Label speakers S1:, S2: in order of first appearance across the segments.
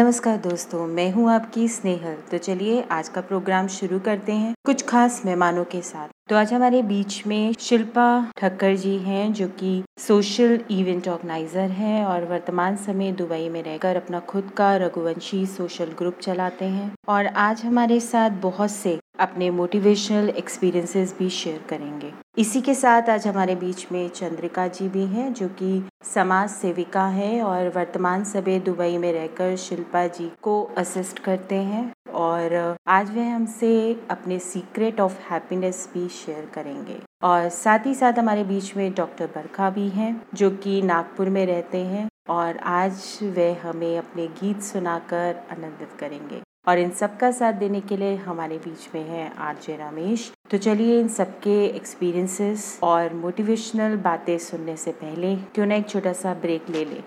S1: नमस्कार दोस्तों, मैं हूँ आपकी स्नेहल। तो चलिए, आज का प्रोग्राम शुरू करते हैं कुछ खास मेहमानों के साथ। तो आज हमारे बीच में शिल्पा ठक्कर जी हैं, जो कि सोशल इवेंट ऑर्गेनाइजर हैं और वर्तमान समय दुबई में रहकर अपना खुद का रघुवंशी सोशल ग्रुप चलाते हैं। और आज हमारे साथ बहुत से अपने मोटिवेशनल एक्सपीरियंसेस भी शेयर करेंगे। इसी के साथ आज हमारे बीच में चंद्रिका जी भी हैं, जो कि समाज सेविका है और वर्तमान समय दुबई में रहकर शिल्पा जी को असिस्ट करते हैं और आज वे हमसे अपने सीक्रेट ऑफ़ हैप्पीनेस भी शेयर करेंगे। और साथ ही साथ हमारे बीच में डॉक्टर बरखा भी हैं, जो कि नागपुर में रहते हैं और आज वे हमें अपने गीत सुनाकर आनंदित करेंगे। और इन सब का साथ देने के लिए हमारे बीच में है आरजे रमेश। तो चलिए इन सबके एक्सपीरियंसेस और मोटिवेशनल बातें सुनने से पहले क्यों ना एक छोटा सा ब्रेक ले ले।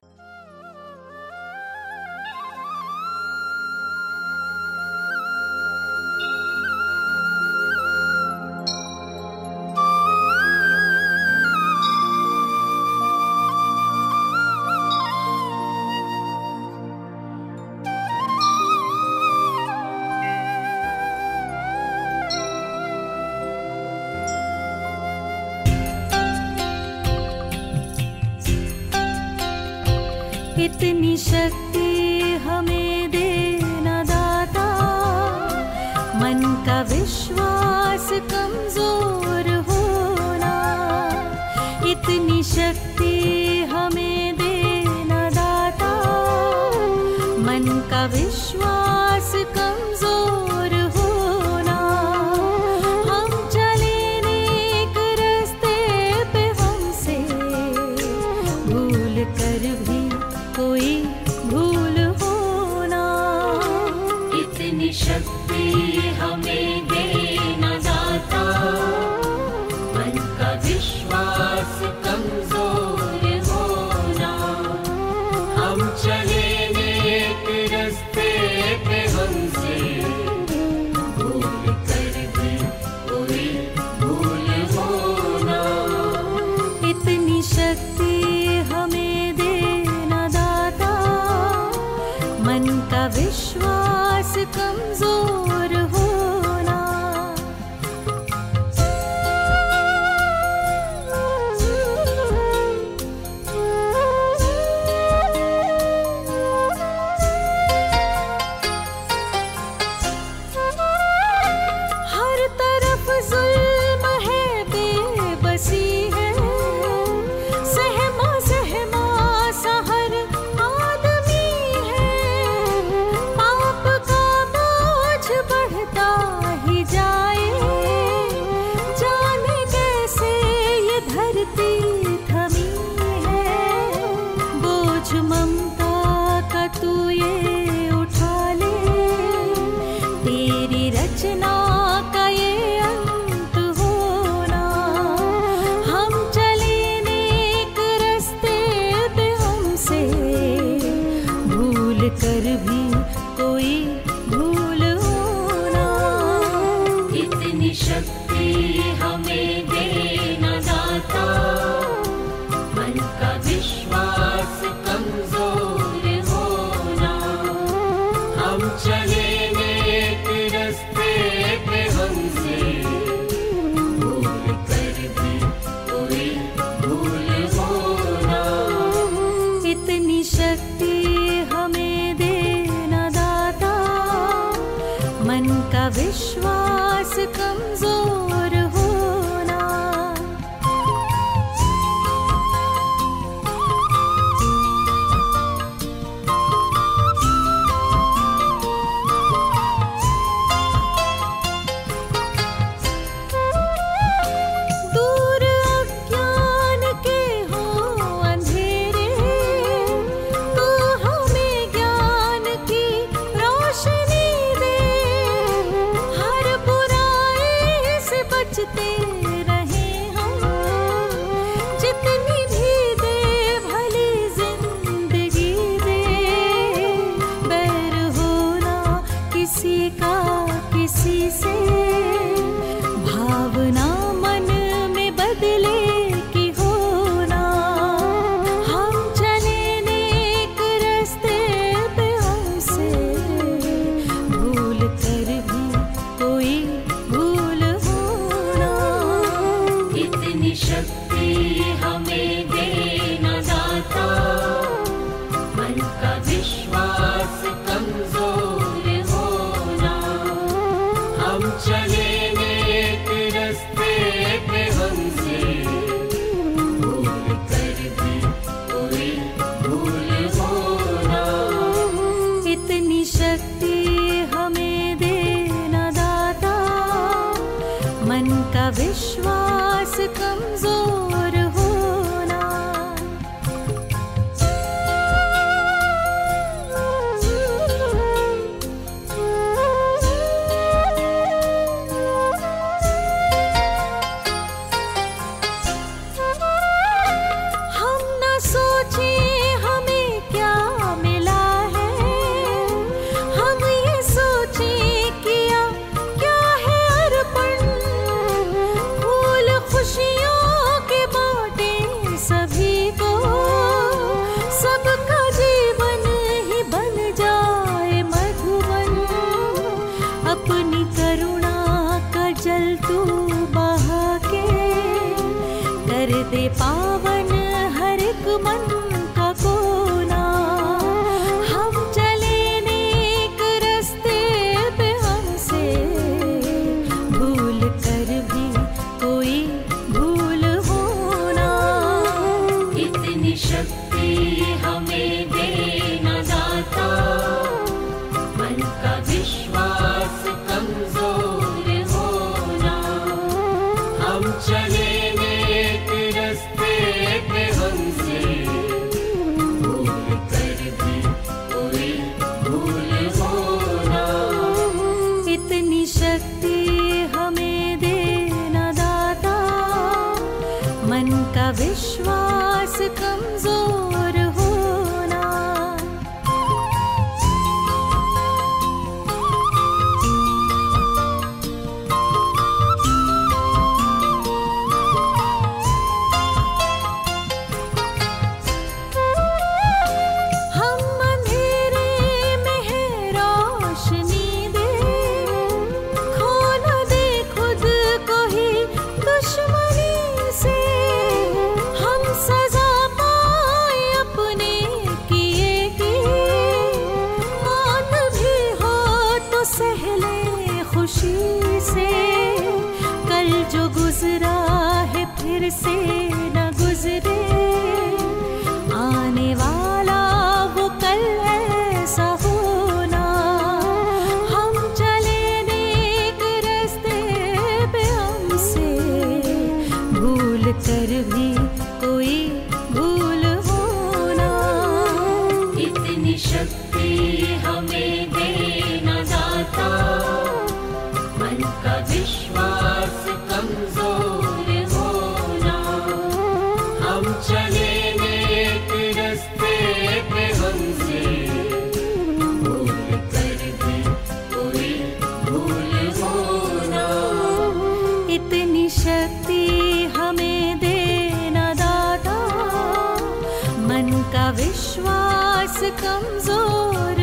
S2: का विश्वास कमज़ोर इतनी शक्ति हमें देना मन का विश्वास कमज़ोर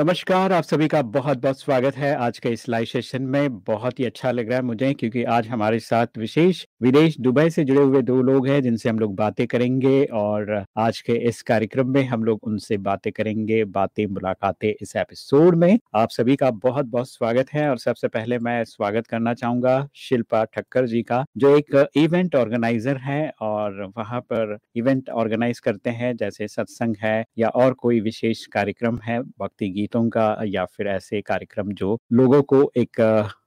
S3: नमस्कार, आप सभी का बहुत बहुत स्वागत है आज के इस लाइव सेशन में। बहुत ही अच्छा लग रहा है मुझे क्योंकि आज हमारे साथ विशेष विदेश दुबई से जुड़े हुए दो लोग हैं जिनसे हम लोग बातें करेंगे और आज के इस कार्यक्रम में हम लोग उनसे बातें करेंगे, बातें, मुलाकातें इस एपिसोड में। आप सभी का बहुत बहुत स्वागत है और सबसे पहले मैं स्वागत करना चाहूँगा शिल्पा ठक्कर जी का, जो एक इवेंट ऑर्गेनाइजर है और वहाँ पर इवेंट ऑर्गेनाइज करते हैं, जैसे सत्संग है या और कोई विशेष कार्यक्रम है, भक्ति गीत गीतों का या फिर ऐसे कार्यक्रम जो लोगों को एक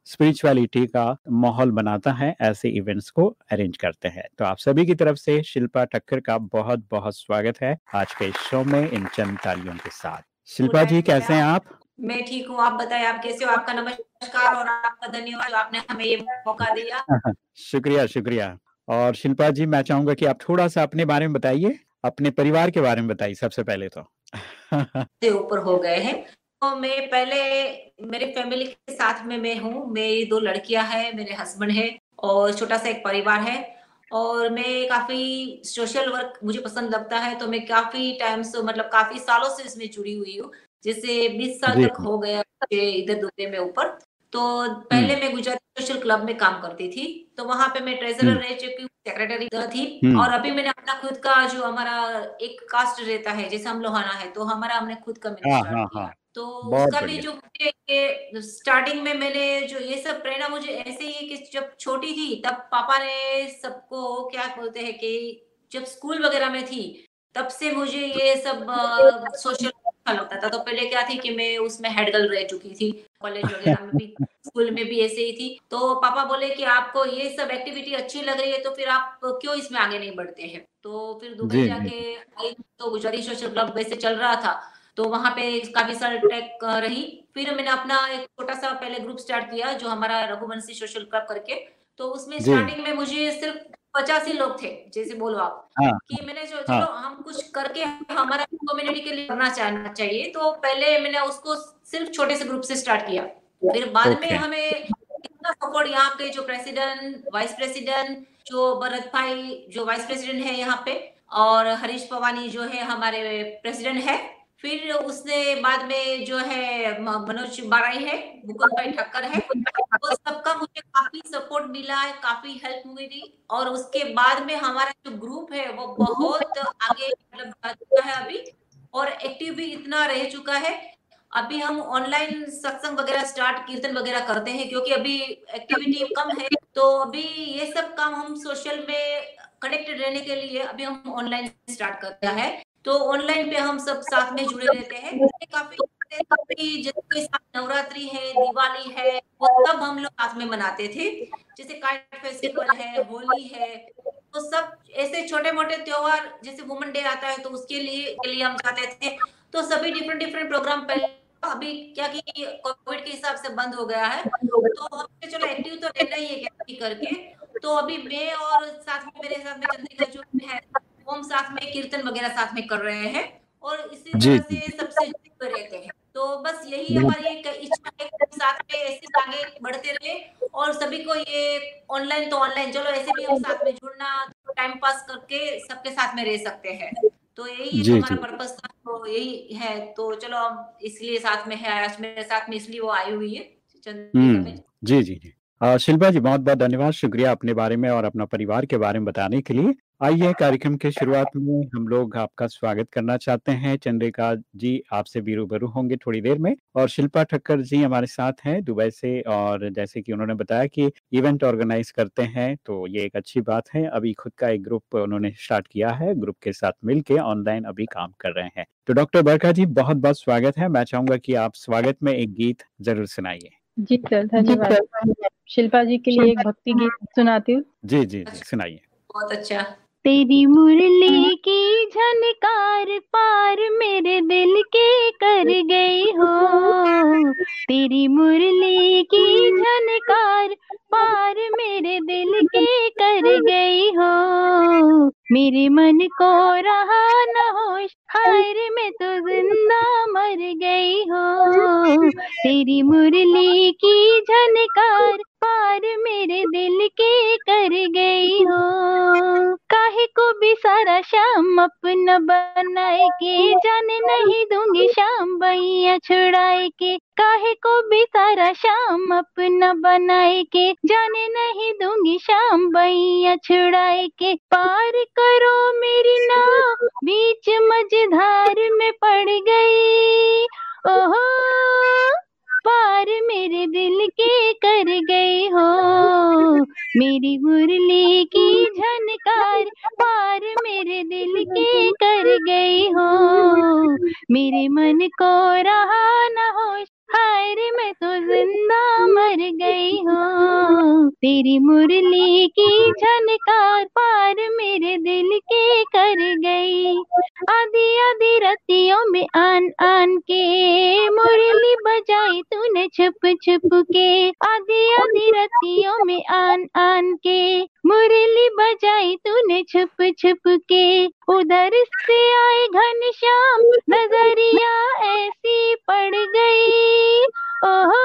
S3: स्पिरिचुअलिटी का माहौल बनाता है ऐसे इवेंट्स को अरेंज करते हैं। तो आप सभी की तरफ़ से शिल्पा ठक्कर का बहुत बहुत स्वागत है आज के इस शो में इन चंद तालियों के साथ। शिल्पा जी कैसे हैं आप?
S4: मैं ठीक हूँ आप बताएँ आप कैसे हो? आपका नमस्कार और आपका धन्यवाद आपने हमें ये मौका दिया।
S3: शुक्रिया शुक्रिया। और शिल्पा जी मैं चाहूँगा कि आप थोड़ा सा अपने बारे में बताइए। अपने परिवार के बारे में बताइए सबसे पहले तो।
S4: ऊपर हो गए हैं। तो मैं पहले मेरे फैमिली के साथ में मैं हूँ। मेरी दो लड़कियाँ हैं मेरे हस्बैंड है और छोटा सा एक परिवार है। और मैं काफ़ी सोशल वर्क मुझे पसंद लगता है तो मैं काफ़ी टाइम से मतलब काफ़ी सालों से इसमें जुड़ी हुई हूँ। जैसे 20 साल तक हो गया इधर दुबई में ऊपर। तो पहले
S3: हम्म
S4: मैं गुजराती सोशल क्लब में काम करती थी तो वहाँ पे मैं ट्रेजरर
S3: हम्म।
S4: रह चुकी हूँ सेक्रेटरी थी
S3: हम्म।
S4: और अभी मैंने अपना खुद का जो हमारा एक कास्ट रहता है जैसे हम लोहाना है तो हमारा हमने खुद का मैंने
S3: हाँ हाँ हाँ।
S4: तो उसका भी जो मुझे ये स्टार्टिंग में मैंने जो ये सब प्रेरणा मुझे ऐसे ही कि जब छोटी थी तब पापा ने सबको क्या बोलते हैं कि जब स्कूल वगैरह में थी तब से मुझे ये सब सोशल लगता था। तो पहले क्या थी कि मैं उसमें हेड गर्ल रह चुकी थी। कॉलेज वगैरह में भी स्कूल में भी ऐसे ही थी। तो पापा बोले कि आपको ये सब एक्टिविटी अच्छी लग रही है तो फिर आप क्यों इसमें आगे नहीं बढ़ते हैं? तो फिर दुबई जाके आई तो गुजराती सोशल क्लब वैसे चल रहा था। तो वहाँ पे काफ़ी साल टेक रही। फिर मैंने अपना एक छोटा सा पहले ग्रुप स्टार्ट किया जो हमारा रघुवंशी सोशल क्लब करके। तो उसमें स्टार्टिंग में मुझे सिर्फ़ पचासी लोग थे जैसे बोलो आप
S3: हाँ।
S4: कि मैंने जो
S3: हाँ।
S4: चलो हम कुछ करके हमारा कम्युनिटी के लिए करना चाहना चाहिए तो पहले मैंने उसको सिर्फ़ छोटे से ग्रुप से स्टार्ट किया। फिर बाद में हमें इतना सपोर्ट यहाँ के जो प्रेसिडेंट वाइस प्रेसिडेंट जो भरत भाई जो वाइस प्रेसिडेंट है यहाँ पे और हरीश पवानी जो है हमारे प्रेसिडेंट है फिर उसने बाद में जो है मनोज बाराई है मुकुल भाई ठक्कर है। वो सबका मुझे काफ़ी सपोर्ट मिला है काफ़ी हेल्प मिली और उसके बाद में हमारा जो ग्रुप है वो बहुत आगे मतलब बढ़ चुका है अभी। और एक्टिव भी इतना रह चुका है। अभी हम ऑनलाइन सत्संग वगैरह स्टार्ट कीर्तन वगैरह करते हैं क्योंकि अभी एक्टिविटी कम है। तो अभी ये सब काम हम सोशल में कनेक्टेड रहने के लिए अभी हम ऑनलाइन स्टार्ट करते हैं। तो ऑनलाइन पे हम सब साथ में जुड़े रहते हैं। काफ़ी जैसे नवरात्रि है, दिवाली है, वो सब हम लोग साथ में मनाते थे। जैसे काइट फेस्टिवल है, होली है तो सब ऐसे छोटे मोटे त्योहार, जैसे वुमेन डे आता है तो उसके लिए, के लिए हम जाते थे। तो सभी डिफरेंट डिफरेंट प्रोग्राम पहले अभी क्या कि कोविड के हिसाब से बंद हो गया है। तो हमने चलो एक्टिव तो रहना ही है करके? तो अभी मैं और साथ में मेरे साथ में चंद्रिका जो है वो हम साथ में कीर्तन वगैरह साथ में कर रहे हैं और इसी तरह से सबसे जुड़े रहते हैं। तो बस यही हमारी एक इच्छा है कि साथ में ऐसे आगे बढ़ते रहे और सभी को ये ऑनलाइन तो ऑनलाइन चलो ऐसे भी हम साथ में जुड़ना टाइम पास करके सबके साथ में रह सकते हैं। तो यही
S3: जी
S4: हमारा पर्पस था तो यही है। तो चलो हम इसलिए साथ में है आज मेरे साथ में इसलिए वो आई हुई है।
S3: हम्म जी जी जी। शिल्पा जी बहुत बहुत धन्यवाद। शुक्रिया अपने बारे में और अपना परिवार के बारे में बताने के लिए। आइए कार्यक्रम के शुरुआत में हम लोग आपका स्वागत करना चाहते हैं। चंद्रिका जी आपसे भी रूबरू होंगे थोड़ी देर में और शिल्पा ठक्कर जी हमारे साथ हैं दुबई से और जैसे कि उन्होंने बताया कि इवेंट ऑर्गेनाइज करते हैं तो ये एक अच्छी बात है। अभी खुद का एक ग्रुप उन्होंने स्टार्ट किया है। ग्रुप के साथ मिलके ऑनलाइन अभी काम कर रहे हैं। तो डॉक्टर बरखा जी बहुत बहुत स्वागत है। मैं चाहूँगा की आप स्वागत में एक गीत ज़रूर सुनाइए।
S5: जी सर धन्यवाद। शिल्पा जी के लिए एक भक्ति गीत सुनाती हूँ।
S3: जी जी जी सुनाइए।
S4: बहुत अच्छा।
S5: तेरी मुरली की झनकार पार मेरे दिल के कर गई हो। तेरी मुरली की झनकार पार मेरे दिल के कर गई हो। मेरे मन को रहा न होश हाय में तो ज़िंदा मर गई हो। तेरी मुरली की झनकार पार मेरे दिल के कर गई हो। काहे को भी सारा शाम अपना बनाए के, जाने नहीं दूँगी शाम बैया छुड़ाए के। काहे को भी सारा शाम अपना बनाए के जाने नहीं दूँगी शाम बैया छुड़ाए के पार करो मेरी नाव बीच मझधार में पड़ गई। ओहो, पार मेरे दिल के कर गई हो। मेरी मुरली की झनकार पार मेरे दिल के कर गई हो। मेरे मन को रहा न हाय रे मैं तो ज़िंदा मर गई हूँ। तेरी मुरली की झनकार पार मेरे दिल के कर गई। आधी आधी रतियों में आन आन के मुरली बजाई तूने छुप छुप के। आधी आधी रतियों में आन आन के मुरली बजाई तूने छुप छुप के। उधर से आए घनश्याम नज़रिया ऐसी पड़ गई। ओहो,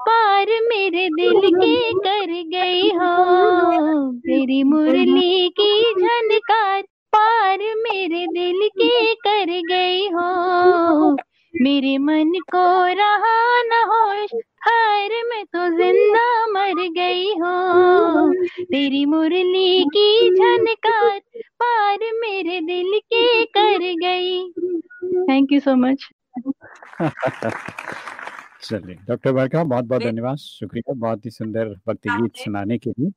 S5: पार मेरे दिल के कर गई हो। तेरी मुरली की झनकार पार मेरे दिल के कर गई हो। मेरे मन को रहा न होश हार मैं तो ज़िंदा मर गई हो। तेरी मुरली की झनकार पार मेरे दिल के कर गई। थैंक यू सो मच
S3: चलिए डॉक्टर वर्का बहुत बहुत धन्यवाद। शुक्रिया बहुत ही सुंदर भक्ति गीत सुनाने के लिए।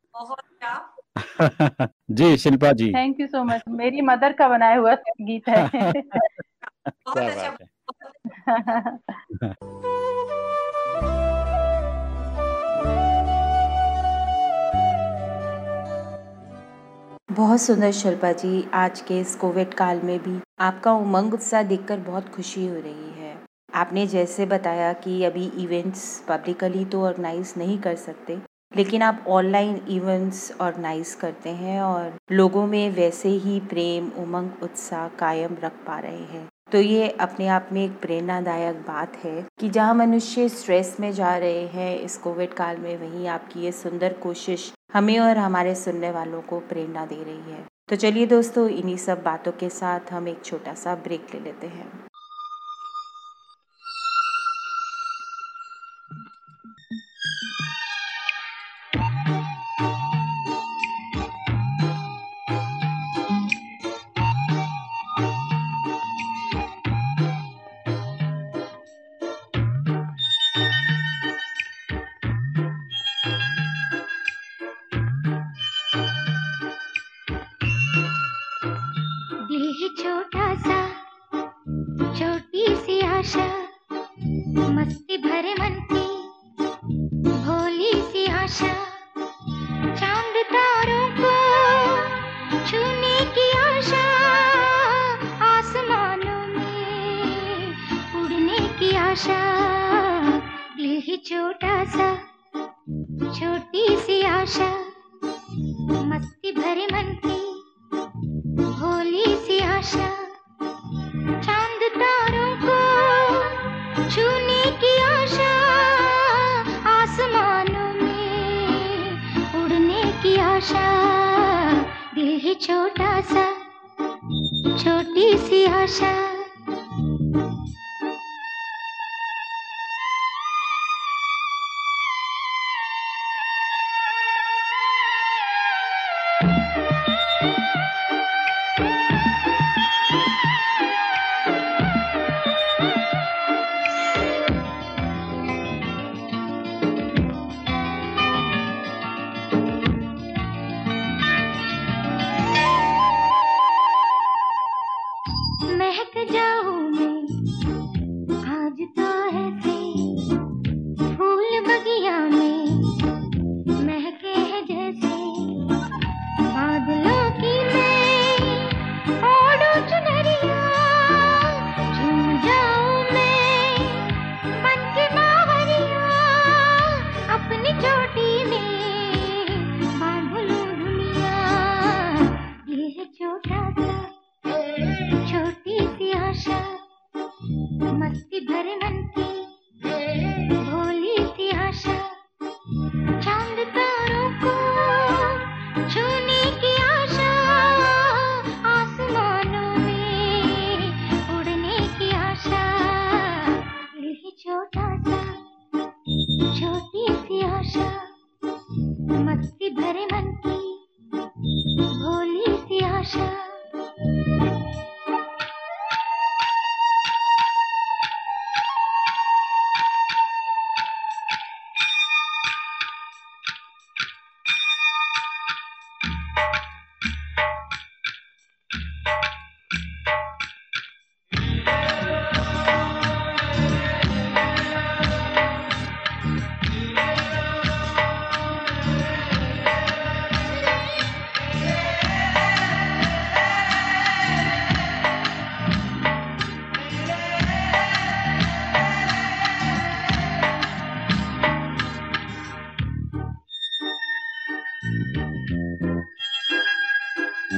S3: जी Shilpa ji.
S5: Thank you so much मेरी मदर का बनाया हुआ गीत है।
S6: बहुत
S3: क्या
S6: अच्छा
S3: बात है।
S7: बहुत सुंदर शिल्पा जी, आज के इस कोविड काल में भी आपका उमंग उत्साह देखकर बहुत खुशी हो रही है। आपने जैसे बताया कि अभी इवेंट्स पब्लिकली तो ऑर्गेनाइज नहीं कर सकते, लेकिन आप ऑनलाइन इवेंट्स ऑर्गेनाइज करते हैं और लोगों में वैसे ही प्रेम, उमंग, उत्साह कायम रख पा रहे हैं। तो ये अपने आप में एक प्रेरणादायक बात है कि जहाँ मनुष्य स्ट्रेस में जा रहे हैं, इस कोविड काल में वहीं आपकी ये सुंदर कोशिश हमें और हमारे सुनने वालों को प्रेरणा दे रही है। तो चलिए दोस्तों, इन्हीं सब बातों के साथ हम एक छोटा सा ब्रेक ले लेते हैं।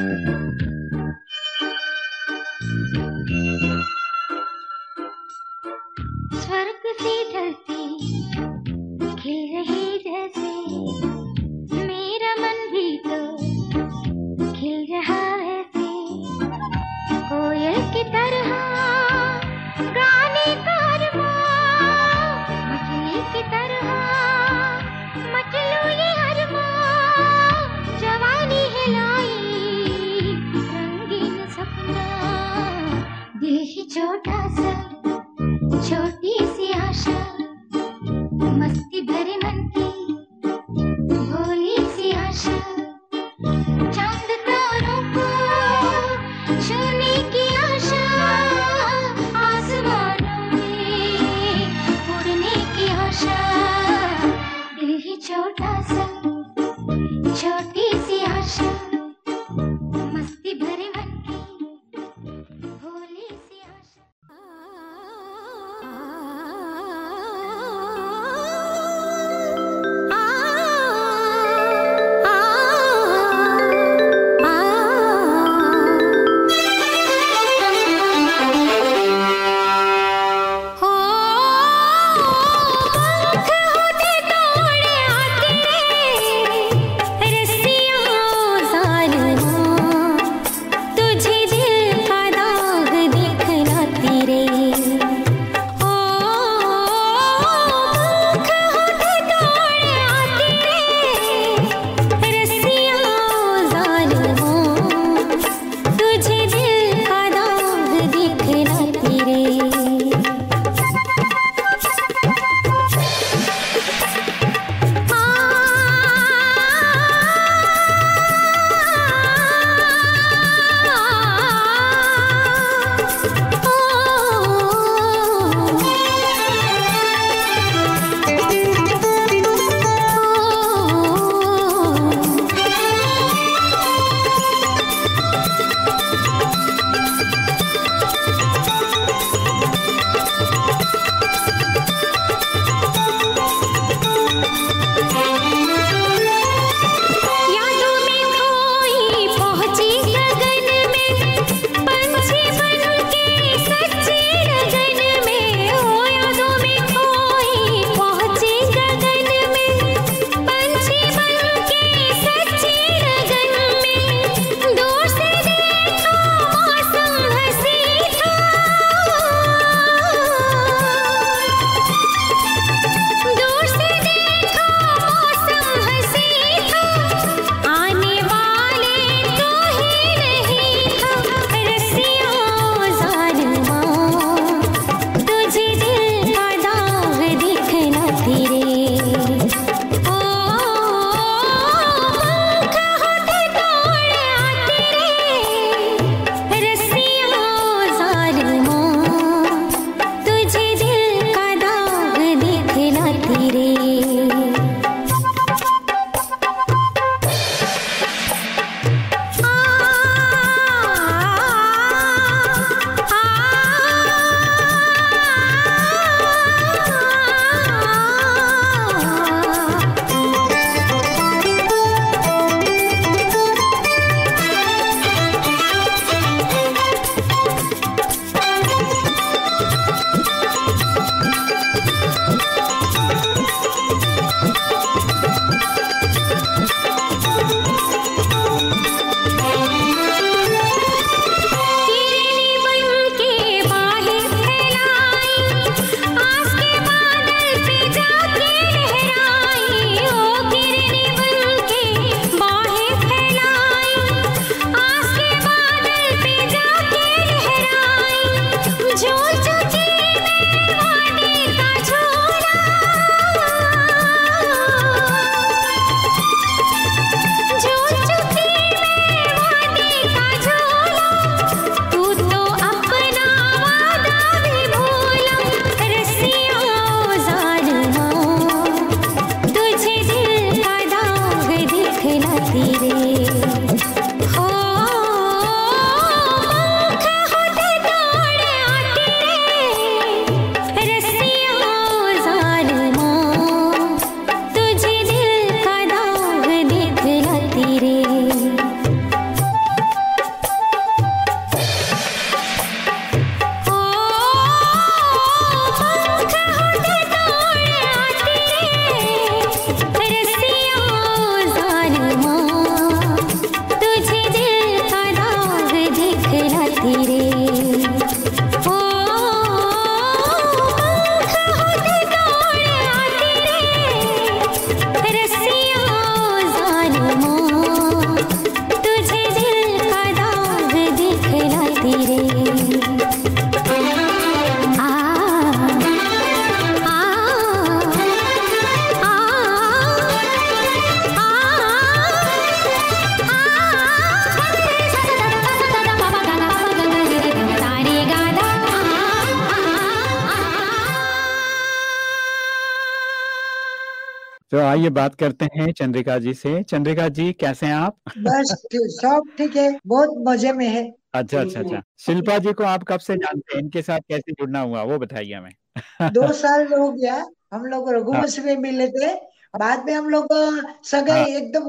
S7: う
S3: आइए बात करते हैं चंद्रिका जी से। चंद्रिका जी कैसे हैं आप?
S8: बस सब ठीक है बहुत मज़े में है।
S3: अच्छा अच्छा अच्छा। शिल्पा जी को आप कब से जानते हैं? इनके साथ कैसे जुड़ना हुआ वो बताइए हमें।
S8: दो साल हो गया हम लोग रघुवंश में मिले थे। बाद में हम लोग सगे
S3: हाँ।
S8: एकदम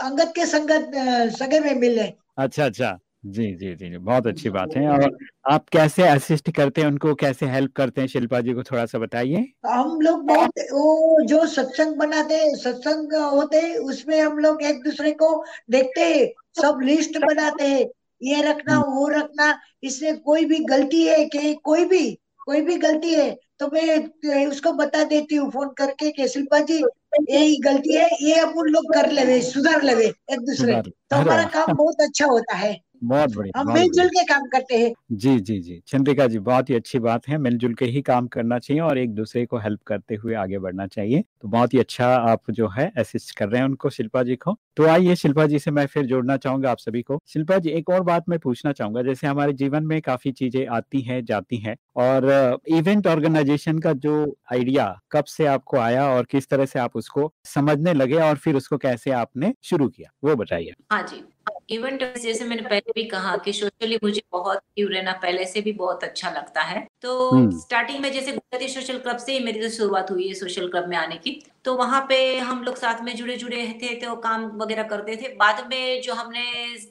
S8: अंगत के संगत सगे में मिले।
S3: अच्छा अच्छा। जी जी जी जी बहुत अच्छी बात है। और आप कैसे असिस्ट करते हैं? उनको कैसे हेल्प करते हैं? शिल्पा जी को थोड़ा सा बताइए।
S8: हम लोग बहुत वो जो सत्संग बनाते सत्संग होते हैं उसमें हम लोग एक दूसरे को देखते हैं सब लिस्ट बनाते हैं ये रखना वो रखना इसमें कोई भी गलती है कि कोई भी कोई भी गलती है तो मैं उसको बता देती हूँ फ़ोन करके कि शिल्पा जी यही गलती है ये अपन लोग कर लेवे सुधार लेवे एक दूसरे। तो हमारा काम बहुत अच्छा होता है।
S3: बहुत बढ़िया
S8: हम मिलजुल के काम करते हैं।
S3: जी जी जी। चंद्रिका जी बहुत ही अच्छी बात है मिलजुल के ही काम करना चाहिए और एक दूसरे को हेल्प करते हुए आगे बढ़ना चाहिए। तो बहुत ही अच्छा आप जो है असिस्ट कर रहे हैं उनको शिल्पा जी को। तो आइए शिल्पा जी से मैं फिर जोड़ना चाहूँगा आप सभी को। शिल्पा जी एक और बात मैं पूछना चाहूँगा जैसे हमारे जीवन में काफ़ी चीज़ें आती हैं जाती हैं और इवेंट ऑर्गेनाइजेशन का जो आइडिया कब से आपको आया और किस तरह से आप उसको समझने लगे और फिर उसको कैसे आपने शुरू किया वो बताइए।
S4: हाँ जी। इवेंट जैसे मैंने पहले भी कहा कि सोशली मुझे बहुत एक्टिव रहना पहले से भी बहुत अच्छा लगता है। तो
S3: हम्म।
S4: स्टार्टिंग में जैसे गुजराती सोशल क्लब से ही मेरी तो शुरुआत हुई है सोशल क्लब में आने की तो वहाँ पे हम लोग साथ में जुड़े जुड़े थे तो काम वगैरह करते थे बाद में जो हमने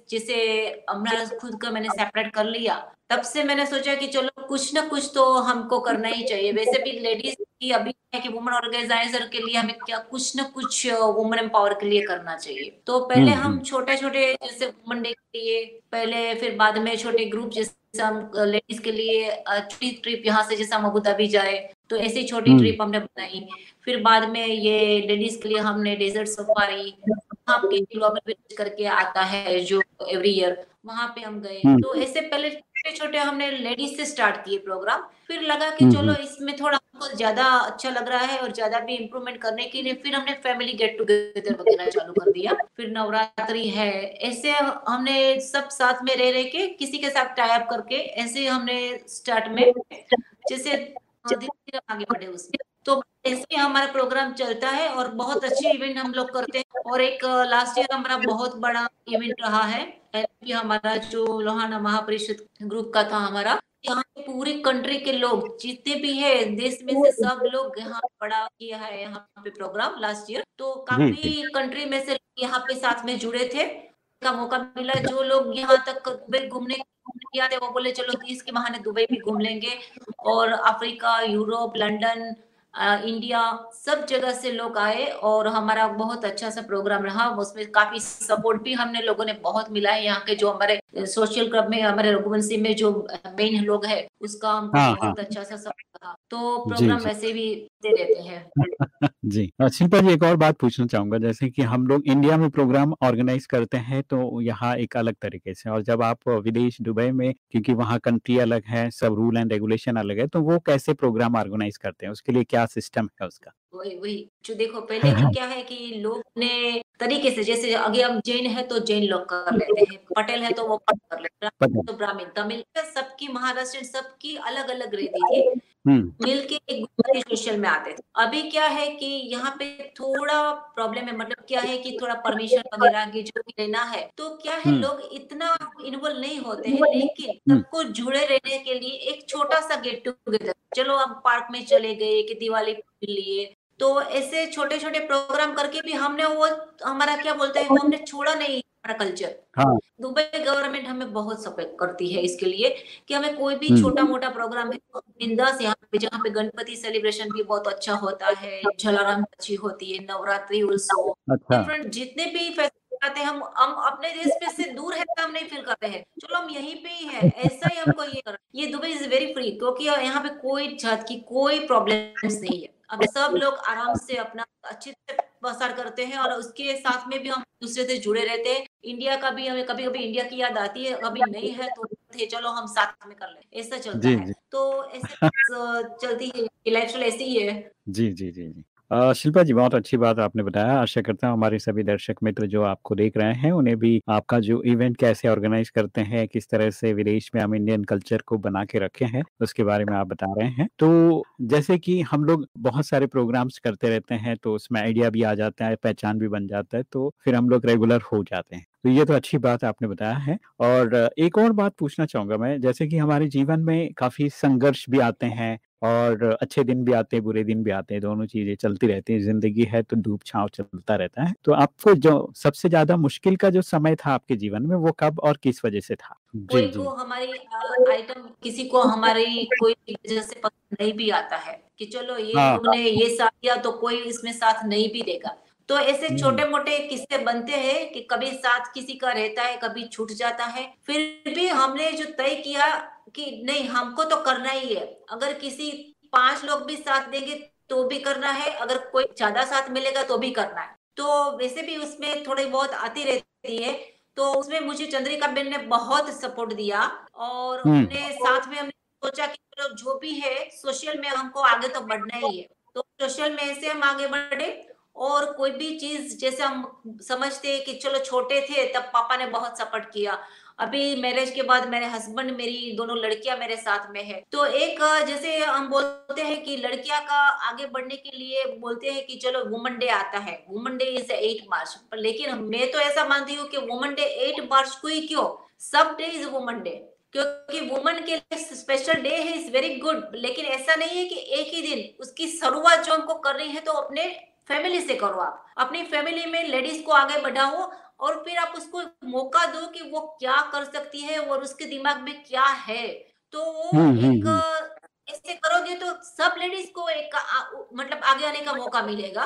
S4: जैसे हमारा खुद का मैंने सेपरेट कर लिया तब से मैंने सोचा कि चलो कुछ ना कुछ तो हमको करना ही चाहिए वैसे भी लेडीज़ की अभी है कि वुमेन ऑर्गेनाइजर के लिए हमें क्या कुछ ना कुछ वुमेन एम्पावर के लिए करना चाहिए तो पहले
S3: हम्म,
S4: हम
S3: हम्म।
S4: छोटे छोटे जैसे वुमेन डे के लिए पहले फिर बाद में छोटे ग्रुप जैसे हम लेडीज़ के लिए छोटी ट्रिप यहाँ से जैसे हम अबू धाबी जाए तो ऐसी छोटी
S3: हम्म।
S4: ट्रिप हमने बनाई फिर बाद में ये लेडीज़ के लिए हमने डेजर्ट सफारी वहाँ पे ग्लोबल विलेज करके आता है जो एवरी ईयर वहाँ पे हम गए
S3: हम्म।
S4: तो ऐसे पहले छोटे छोटे हमने लेडीज़ से स्टार्ट किए प्रोग्राम फिर लगा कि
S3: हम्म,
S4: चलो
S3: हम्म।
S4: इसमें थोड़ा हमको ज़्यादा अच्छा लग रहा है और ज़्यादा भी इम्प्रूवमेंट करने के लिए फिर हमने फैमिली गेट टुगेदर वगैरह चालू कर दिया। फिर नवरात्रि है ऐसे हमने सब साथ में रह रह के किसी के साथ टाइप करके ऐसे हमने स्टार्ट में जैसे धीरे धीरे आगे बढ़े उसमें। तो ऐसे हमारा प्रोग्राम चलता है और बहुत अच्छे इवेंट हम लोग करते हैं। और एक लास्ट ईयर हमारा बहुत बड़ा इवेंट रहा है। हमारा जो लोहाना महापरिषद ग्रुप का था हमारा। यहाँ पूरी कंट्री के लोग जितने भी है देश में से सब लोग यहाँ बड़ा किया है यहाँ पे प्रोग्राम लास्ट ईयर तो काफ़ी कंट्री में से यहाँ पे साथ में जुड़े थे। का मौका मिला। जो लोग यहाँ तक दुबई घूमने वो बोले चलो तीस के बहाने दुबई भी घूम लेंगे। और अफ्रीका यूरोप लंदन इंडिया सब जगह से लोग आए और हमारा बहुत अच्छा सा प्रोग्राम रहा। उसमें काफ़ी सपोर्ट भी हमने लोगों ने बहुत मिला है यहाँ के जो हमारे सोशल क्लब में हमारे रघुवंशी में जो मेन लोग है उसका हमको
S3: हाँ,
S4: बहुत
S3: हाँ।
S4: अच्छा सा सपोर्ट रहा। तो प्रोग्राम वैसे भी दे रहते हैं।
S3: जी शिल्पा जी एक और बात पूछना चाहूँगा जैसे कि हम लोग इंडिया में प्रोग्राम ऑर्गेनाइज करते हैं तो यहाँ एक अलग तरीके से और जब आप विदेश दुबई में क्योंकि वहाँ कंट्री अलग है सब रूल एंड रेगुलेशन अलग है तो वो कैसे प्रोग्राम ऑर्गेनाइज करते हैं? उसके लिए क्या सिस्टम है उसका?
S4: वही वही जो देखो पहले तो क्या है कि लोग ने तरीके से जैसे अगर हम जैन है तो जैन लोग कर लेते हैं पटेल है तो वो कर लेते हैं तो ब्राह्मण तमिल सबकी महाराष्ट्र सबकी अलग अलग रहती थी।
S3: हम्म।
S4: मिलके एक गुजराती सोशल में आते थे। अभी क्या है कि यहाँ पे थोड़ा प्रॉब्लम है मतलब क्या है कि थोड़ा परमिशन वगैरह की जो भी लेना है तो क्या है
S3: हम्म।
S4: लोग इतना इन्वॉल्व नहीं होते हैं लेकिन
S3: हम्म।
S4: सबको जुड़े रहने के लिए एक छोटा सा गेट टुगेदर चलो हम पार्क में चले गए कि दिवाली के लिए तो ऐसे छोटे छोटे प्रोग्राम करके भी हमने वो हमारा क्या बोलते हैं हमने छोड़ा नहीं हमारा कल्चर
S3: हाँ।
S4: दुबई गवर्नमेंट हमें बहुत सपोर्ट करती है इसके लिए कि हमें कोई भी
S3: हम्म।
S4: छोटा मोटा प्रोग्राम है तो बिंदास यहाँ पे जहाँ पे गणपति सेलिब्रेशन भी बहुत अच्छा होता है जलाराम अच्छी होती है नवरात्रि उत्सव
S3: अच्छा।
S4: डिफरेंट जितने भी हैं हम हम अपने देश पे से दूर है तो हम नहीं फील करते हैं। चलो हम यहीं पे ही है ऐसा ही हमको ये कर ये दुबई इज़ वेरी फ्री क्योंकि यहाँ पे कोई जात की कोई प्रॉब्लम नहीं है। अब सब लोग आराम से अपना अच्छे से बसर करते हैं और उसके साथ में भी हम दूसरे से जुड़े रहते हैं। इंडिया का भी हमें कभी कभी इंडिया की याद आती है कभी नहीं है तो थे चलो हम साथ में कर ले। ऐसा चलता
S3: जी,
S4: है।
S3: जी।
S4: तो ऐसे चलती है लाइफ स्टाइल ऐसी ही है।
S3: जी जी जी जी। शिल्पा जी बहुत अच्छी बात आपने बताया। आशा करता हूँ हमारे सभी दर्शक मित्र जो आपको देख रहे हैं, उन्हें भी आपका जो इवेंट कैसे ऑर्गेनाइज़ करते हैं, किस तरह से विदेश में हम इंडियन कल्चर को बना के रखे हैं, उसके बारे में आप बता रहे हैं। तो जैसे कि हम लोग बहुत सारे प्रोग्राम्स करते रहते हैं, तो उसमें आइडिया भी आ जाता है, पहचान भी बन जाता है, तो फिर हम लोग रेगुलर हो जाते हैं। तो ये तो अच्छी बात आपने बताया है और एक और बात पूछना चाहूँगा मैं, जैसे कि हमारे जीवन में काफ़ी संघर्ष भी आते हैं और अच्छे दिन भी आते हैं, बुरे दिन भी आते हैं, दोनों चीज़ें चलती रहती हैं। ज़िंदगी है तो धूप-छाँव चलता रहता है। तो आपको जो सबसे ज़्यादा मुश्किल का जो समय था आपके जीवन में, वो कब और किस वजह से था? जी,
S4: कोई
S3: जी।
S4: को हमारी आइटम किसी को हमारी कोई वजह से पसंद नहीं भी आता है कि चलो ये
S3: हाँ।
S4: ये साथ दिया तो कोई इसमें साथ नहीं भी देगा। तो ऐसे छोटे-मोटे किस्से बनते हैं कि कभी साथ किसी का रहता है, कभी छूट जाता है। फिर भी हमने जो तय किया कि नहीं हमको तो करना ही है। अगर किसी पाँच लोग भी साथ देंगे तो भी करना है, अगर कोई ज़्यादा साथ मिलेगा तो भी करना है। तो वैसे भी उसमें थोड़ी बहुत आती रहती है, तो उसमें मुझे चंद्रिका बेन ने बहुत सपोर्ट दिया और
S3: हुँ।
S4: हमने साथ में हमने सोचा कि चलो जो भी है सोशल में हमको आगे तो बढ़ना ही है। तो सोशल में से हम आगे बढ़े और कोई भी चीज़ जैसे हम समझते हैं कि चलो छोटे थे तब पापा ने बहुत सपोर्ट किया। अभी मैरिज के बाद मेरे हस्बैंड मेरी दोनों लड़कियाँ मेरे साथ में है। तो एक, जैसे हम बोलते हैं कि लड़कियाँ का आगे बढ़ने के लिए बोलते हैं कि चलो वुमन डे आता है। वुमन डे इज़ 8 मार्च पर लेकिन मैं तो ऐसा मानती हूँ कि वुमन डे 8 मार्च को ही क्यों? सब डे इज़ वुमन डे क्योंकि वुमन के लिए स्पेशल डे है इज़ वेरी गुड लेकिन ऐसा नहीं है कि एक ही दिन, उसकी शुरुआत जो हमको करनी है तो अपने फैमिली से करो आप। अपनी फैमिली में लेडीज़ को आगे बढ़ाओ और फिर आप उसको मौका दो कि वो क्या कर सकती है और उसके दिमाग में क्या है। तो वो
S3: हुँ, हुँ,
S4: एक ऐसे करोगे तो सब लेडीज़ को एक आ, मतलब आगे आने का मौका मिलेगा।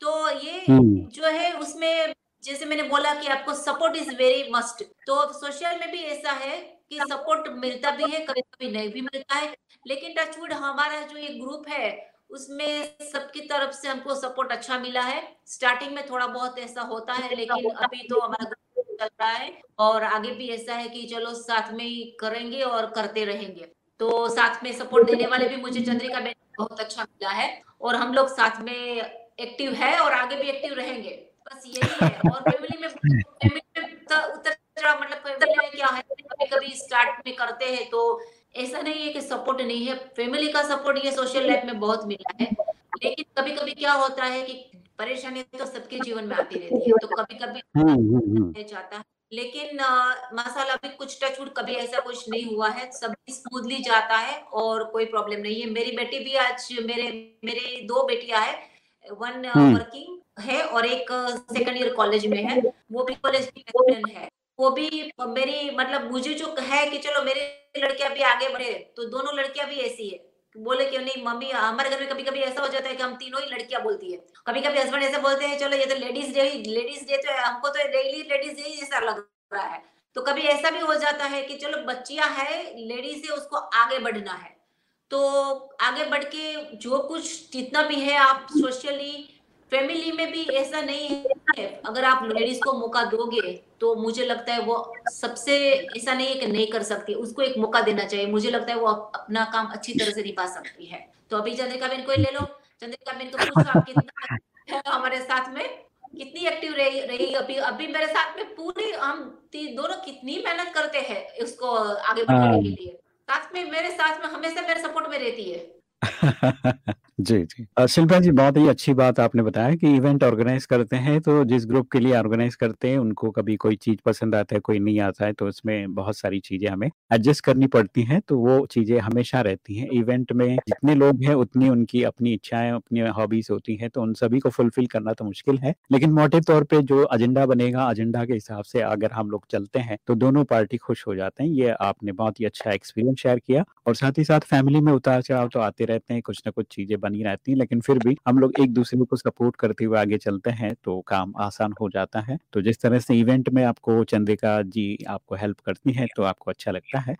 S4: तो ये जो है उसमें जैसे मैंने बोला कि आपको सपोर्ट इज़ वेरी मस्ट तो सोशल में भी ऐसा है कि सपोर्ट मिलता भी है, कभी-कभी नहीं भी मिलता है। लेकिन टच वुड हमारा जो ये ग्रुप है उसमें सबकी तरफ़ से हमको सपोर्ट अच्छा मिला है। स्टार्टिंग में थोड़ा बहुत ऐसा होता है लेकिन अभी तो हमारा चल रहा है और आगे भी ऐसा है कि चलो साथ में ही करेंगे और करते रहेंगे। तो साथ में सपोर्ट देने वाले भी मुझे चंद्रिका बेन बहुत अच्छा मिला है और हम लोग साथ में एक्टिव है और आगे भी एक्टिव रहेंगे। बस यही है और फैमिली में फैमिली में उतर उतर-चढ़ाव मतलब फैमिली में क्या है कभी-कभी स्टार्ट में करते हैं तो ऐसा नहीं है कि सपोर्ट नहीं है। फैमिली का सपोर्ट ये सोशल लाइफ में बहुत मिला है। लेकिन कभी-कभी क्या होता है कि परेशानी तो सबके जीवन में आती रहती है। तो कभी-कभी
S3: हुँ, हुँ, हुँ।
S4: चाहता है। लेकिन माशाल्लाह अभी कुछ टच वुड कभी ऐसा कुछ नहीं हुआ है। सब स्मूथली जाता है और कोई प्रॉब्लम नहीं है। मेरी बेटी भी आज मेरे मेरे 2 बेटियाँ हैं। वन वर्किंग है और एक सेकंड ईयर कॉलेज में है। वो भी कॉलेज की स्टूडेंट है। वो भी मेरी मतलब मुझे जो है कि चलो मेरी लड़कियाँ भी आगे बढ़े, तो दोनों लड़कियाँ भी ऐसी है। बोले कि नहीं मम्मी हमारे घर में कभी-कभी ऐसा हो जाता है कि हम तीनों ही लड़कियाँ बोलती है। कभी-कभी हस्बैंड ऐसे बोलते हैं चलो ये तो लेडीज़ डे लेडीज़ डे तो हमको तो डेली लेडीज़ डे जैसा लग रहा है। तो कभी ऐसा भी हो जाता है कि चलो बच्चिया है लेडीज़ है उसको आगे बढ़ना है। तो आगे बढ़ के जो कुछ जितना भी है आप सोशली फैमिली में भी ऐसा नहीं है। अगर आप लेडीज़ को मौका दोगे, तो मुझे लगता है वो सबसे ऐसा नहीं है कि नहीं कर सकती, उसको एक मौका देना चाहिए। मुझे लगता है वो अपना काम अच्छी तरह से निभा सकती है। तो अभी चंद्रिका बेन को ले लो। चंद्रिका बेन को पूछो आप कितना हमारे साथ में, कितनी एक्टिव रही रही अभी अभी मेरे साथ में पूरी हम ती दोनों कितनी मेहनत करते हैं उसको आगे बढ़ाने के
S3: हाँ।
S4: लिए। साथ में मेरे साथ में हमेशा मेरे सपोर्ट में रहती है।
S3: जी, जी। शिल्पा जी बहुत ही अच्छी बात आपने बताया कि इवेंट ऑर्गेनाइज़ करते हैं तो जिस ग्रुप के लिए ऑर्गेनाइज़ करते हैं उनको कभी कोई चीज़ पसंद आता है, कोई नहीं आता है तो उसमें बहुत सारी चीज़ें हमें एडजस्ट करनी पड़ती हैं, तो वो चीज़ें हमेशा रहती हैं। इवेंट में जितने लोग हैं उतनी उनकी अपनी इच्छाएँ, अपनी हॉबीज़ होती हैं, तो उन सभी को फुलफ़िल करना तो मुश्किल है। लेकिन मोटे तौर पे जो एजेंडा बनेगा, एजेंडा के हिसाब से अगर हम लोग चलते हैं, तो दोनों पार्टी खुश हो जाते हैं। ये आपने बहुत ही अच्छा एक्सपीरियंस शेयर किया और साथ ही साथ फैमिली में उतार-चढ़ाव तो आते रहते हैं, कुछ ना कुछ चीज़ें बनी रहती है लेकिन फिर भी हम लोग एक-दूसरे को सपोर्ट करते हुए आगे चलते हैं, तो काम आसान हो जाता है। तो जिस तरह से इवेंट में आपको चंद्रिका जी आपको हेल्प करती है तो आपको अच्छा लगता है।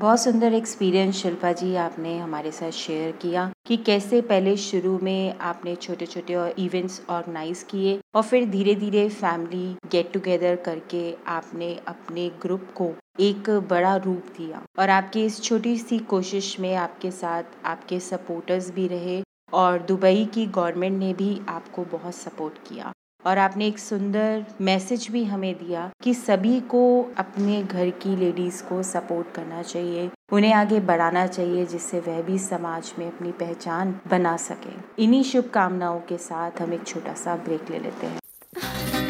S9: बहुत सुंदर एक्सपीरियंस शिल्पा जी आपने हमारे साथ शेयर किया कि कैसे पहले शुरू में आपने छोटे छोटे इवेंट्स ऑर्गेनाइज किए और फिर धीरे धीरे फैमिली गेट टुगेदर करके आपने अपने ग्रुप को एक बड़ा रूप दिया। और आपकी इस छोटी सी कोशिश में आपके साथ आपके सपोर्टर्स भी रहे और दुबई की गवर्नमेंट ने भी आपको बहुत सपोर्ट किया। और आपने एक सुंदर मैसेज भी हमें दिया कि सभी को अपने घर की लेडीज़ को सपोर्ट करना चाहिए, उन्हें आगे बढ़ाना चाहिए, जिससे वह भी समाज में अपनी पहचान बना सके। इन्हीं शुभकामनाओं के साथ हम एक छोटा सा ब्रेक ले लेते हैं।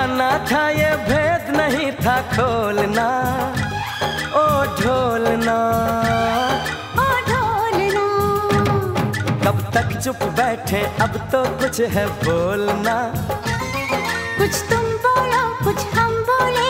S10: जाना था ये भेद नहीं था खोलना। ओ ढोलना।
S11: ओ ढोलना।
S10: कब तक चुप बैठे अब तो कुछ है बोलना।
S11: कुछ तुम बोलो कुछ हम बोले।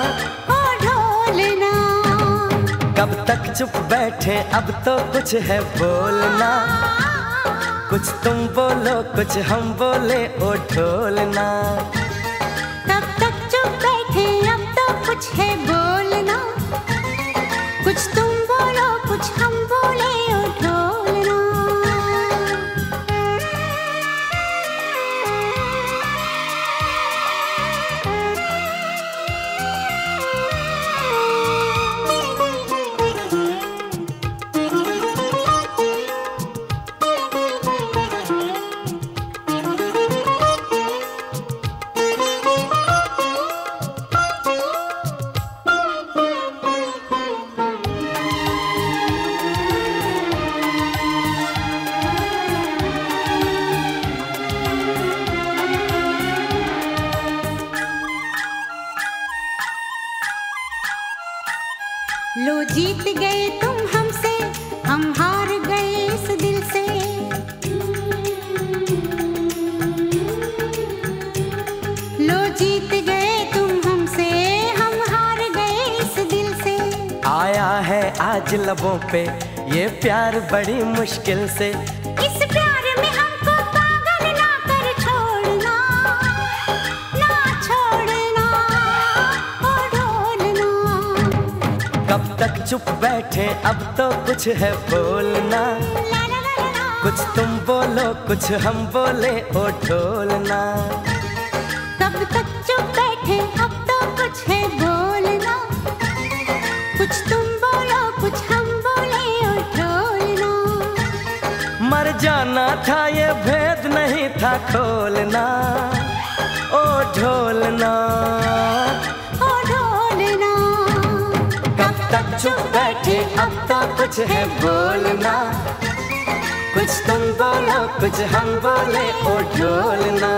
S10: कब तक चुप बैठे, अब तो कुछ है बोलना। कुछ तुम बोलो, कुछ हम बोले, ओ ढोलना।
S11: कब तक चुप बैठे, अब तो कुछ है बोलना।
S10: प्यार बड़ी मुश्किल से।
S11: इस प्यार में हमको पागल ना कर छोड़ना ना छोड़ना
S10: कब तक चुप बैठे अब तो कुछ है बोलना।
S11: ला ला ला ला ला।
S10: कुछ तुम बोलो कुछ हम बोले ओ ढोलना।
S11: कब तक चुप बैठे अब तो कुछ है बोलना
S12: खोलना ओ ढोलना।
S11: ओ ढोलना।
S12: कब तक चुप बैठे अब तो कुछ है बोलना। कुछ तुम बोलो कुछ हम बोले ओ ढोलना।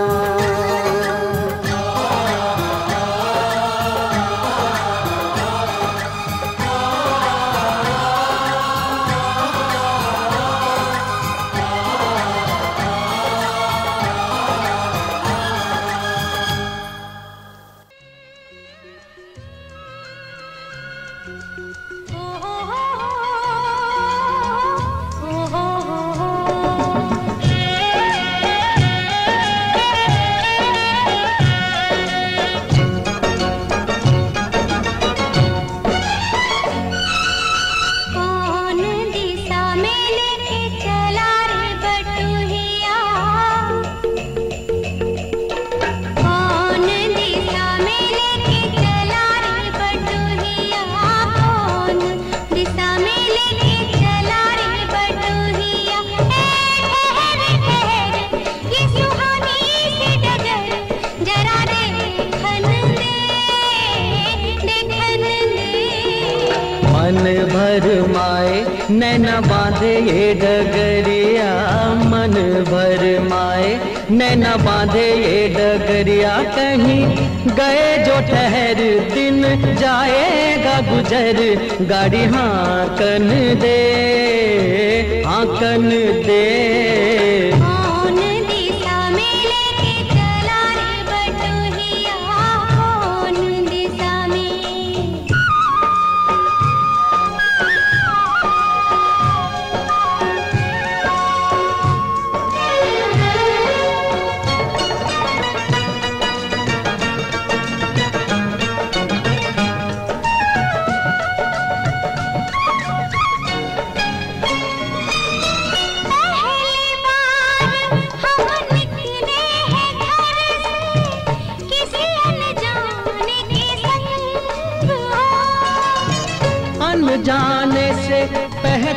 S13: बांधे ये डगरिया मन भर माए। नैना बांधे ये डगरिया, कहीं गए जो ठहर दिन जाएगा गुजर। गाड़ी हाँकन दे हाँकन दे।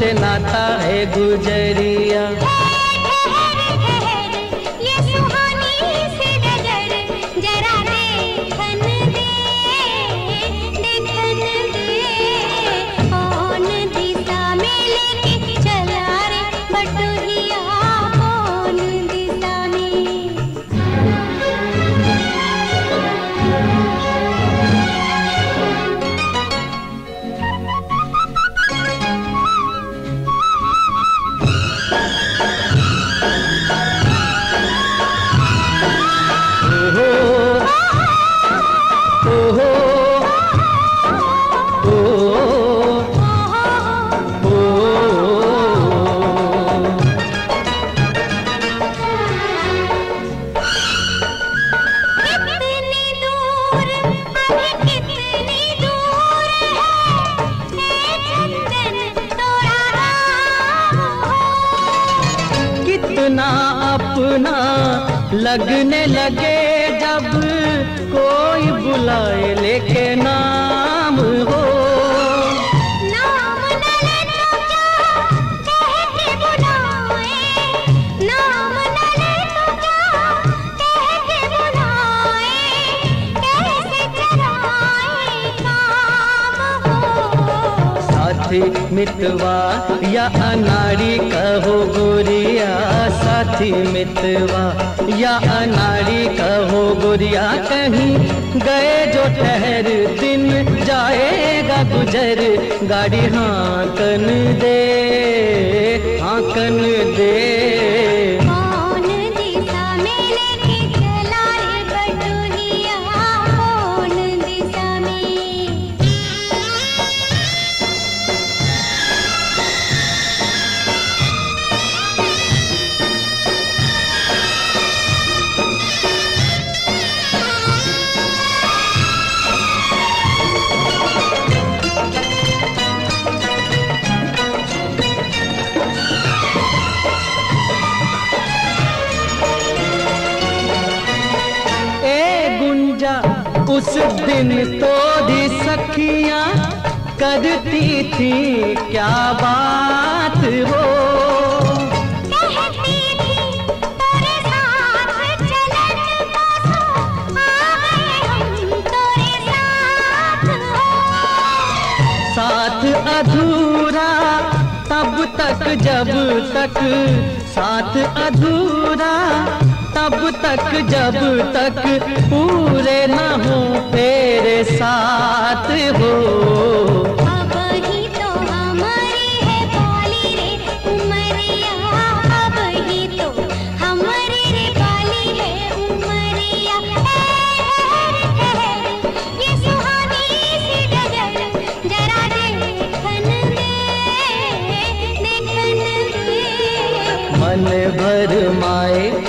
S11: से
S13: नाता है गुजरिया।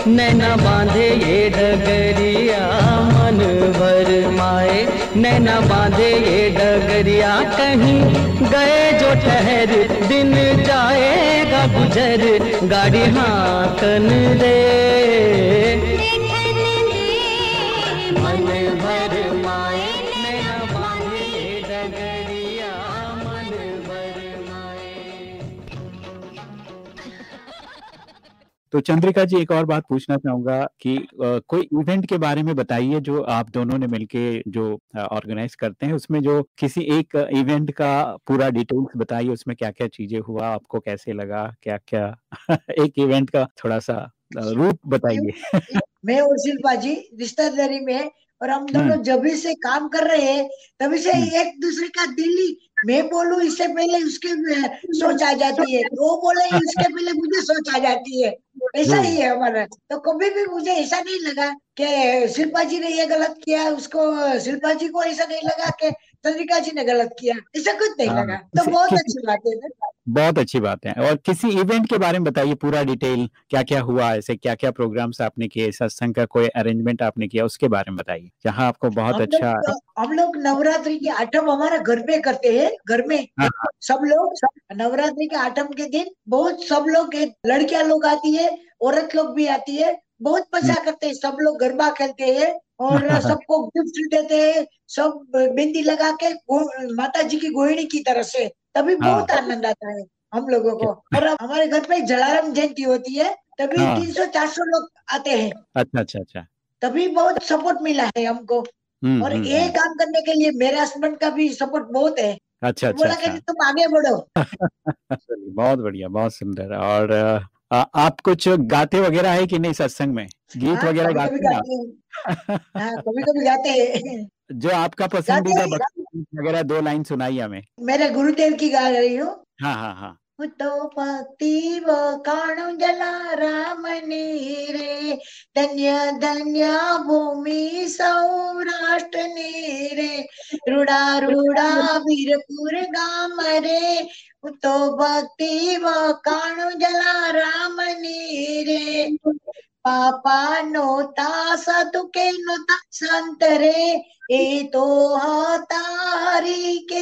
S13: नैना बांधे ये डगरिया, मन भर माए। नैना बांधे ये डगरिया, कहीं गए जो ठहर, दिन जाएगा गुजर। गाड़ी हाकन दे
S3: तो चंद्रिका जी एक और बात पूछना चाहूँगा कि अ, कोई इवेंट के बारे में बताइए जो आप दोनों ने मिलके जो ऑर्गेनाइज करते हैं उसमें जो किसी एक इवेंट का पूरा डिटेल्स बताइए उसमें क्या क्या चीज़ें हुआ आपको कैसे लगा क्या क्या एक इवेंट का थोड़ा सा रूप बताइए।
S8: मैं और शिल्पा जी रिश्तेदारी में है और हम दोनों जब से काम कर रहे हैं तभी से एक दूसरे का दिल्ली मैं बोलू इससे पहले उसके सोच आ जाती है। वो बोले इसके पहले मुझे सोच आ जाती है। ऐसा ही है हमारा। तो कभी भी मुझे ऐसा नहीं लगा कि शिल्पा जी ने ये गलत किया उसको शिल्पा जी को ऐसा नहीं लगा कि चंद्रिका जी ने गलत किया ऐसा कुछ नहीं
S3: हाँ,
S8: लगा। तो बहुत अच्छी बात है
S3: बहुत अच्छी बात है। और किसी इवेंट के बारे में बताइए पूरा डिटेल क्या क्या हुआ ऐसे क्या क्या प्रोग्राम्स आपने किए सत्संग का कोई अरेंजमेंट आपने किया उसके बारे में बताइए जहाँ आपको बहुत
S8: हम
S3: अच्छा
S8: लोग हम लोग नवरात्रि के आठम हमारा घर पे करते हैं घर में।
S3: हाँ,
S8: सब लोग नवरात्रि के आठम के दिन बहुत सब लोग लड़कियाँ लोग आती है औरत लोग भी आती है बहुत मज़ा करते हैं सब लोग गरबा खेलते हैं। और सबको गिफ्ट देते हैं सब बिंदी लगा के माता जी की गोहिणी की तरह से। तभी
S3: हाँ।
S8: बहुत आनंद आता है हम लोगों को। और हमारे घर पे जलाराम जयंती होती है तभी
S3: हाँ।
S8: तीन सौ चार सौ लोग आते हैं।
S3: अच्छा अच्छा अच्छा।
S8: तभी बहुत सपोर्ट मिला है हमको।
S3: हम्म,
S8: और
S3: हम्म,
S8: ये
S3: हम्म,
S8: काम करने के लिए मेरे हस्बैंड का भी सपोर्ट बहुत है।
S3: अच्छा अच्छा
S8: बोला कि
S3: अच्छा।
S8: तुम आगे बढ़ो।
S3: बहुत बढ़िया बहुत सुंदर। और आ, आप कुछ गाते वगैरह है कि नहीं सत्संग में? गीत
S8: हाँ,
S3: वगैरह गाते हैं
S8: हाँ। कभी कभी गाते हैं।
S3: जो आपका पसंदीदा। वगैरह दो लाइन सुनाई हमें।
S8: मेरे गुरुदेव की गा रही हूँ।
S3: हाँ हाँ हाँ।
S8: तो भक्ति वो काणु जला राम रे धन्य धन्य भूमि सौराष्ट्र रे रुड़ा रुड़ा वीरपुर गाम रे तो भक्ति वो काणु जला राम रे पापा नोता साधु के नोता संत रे ए तो होता हरि के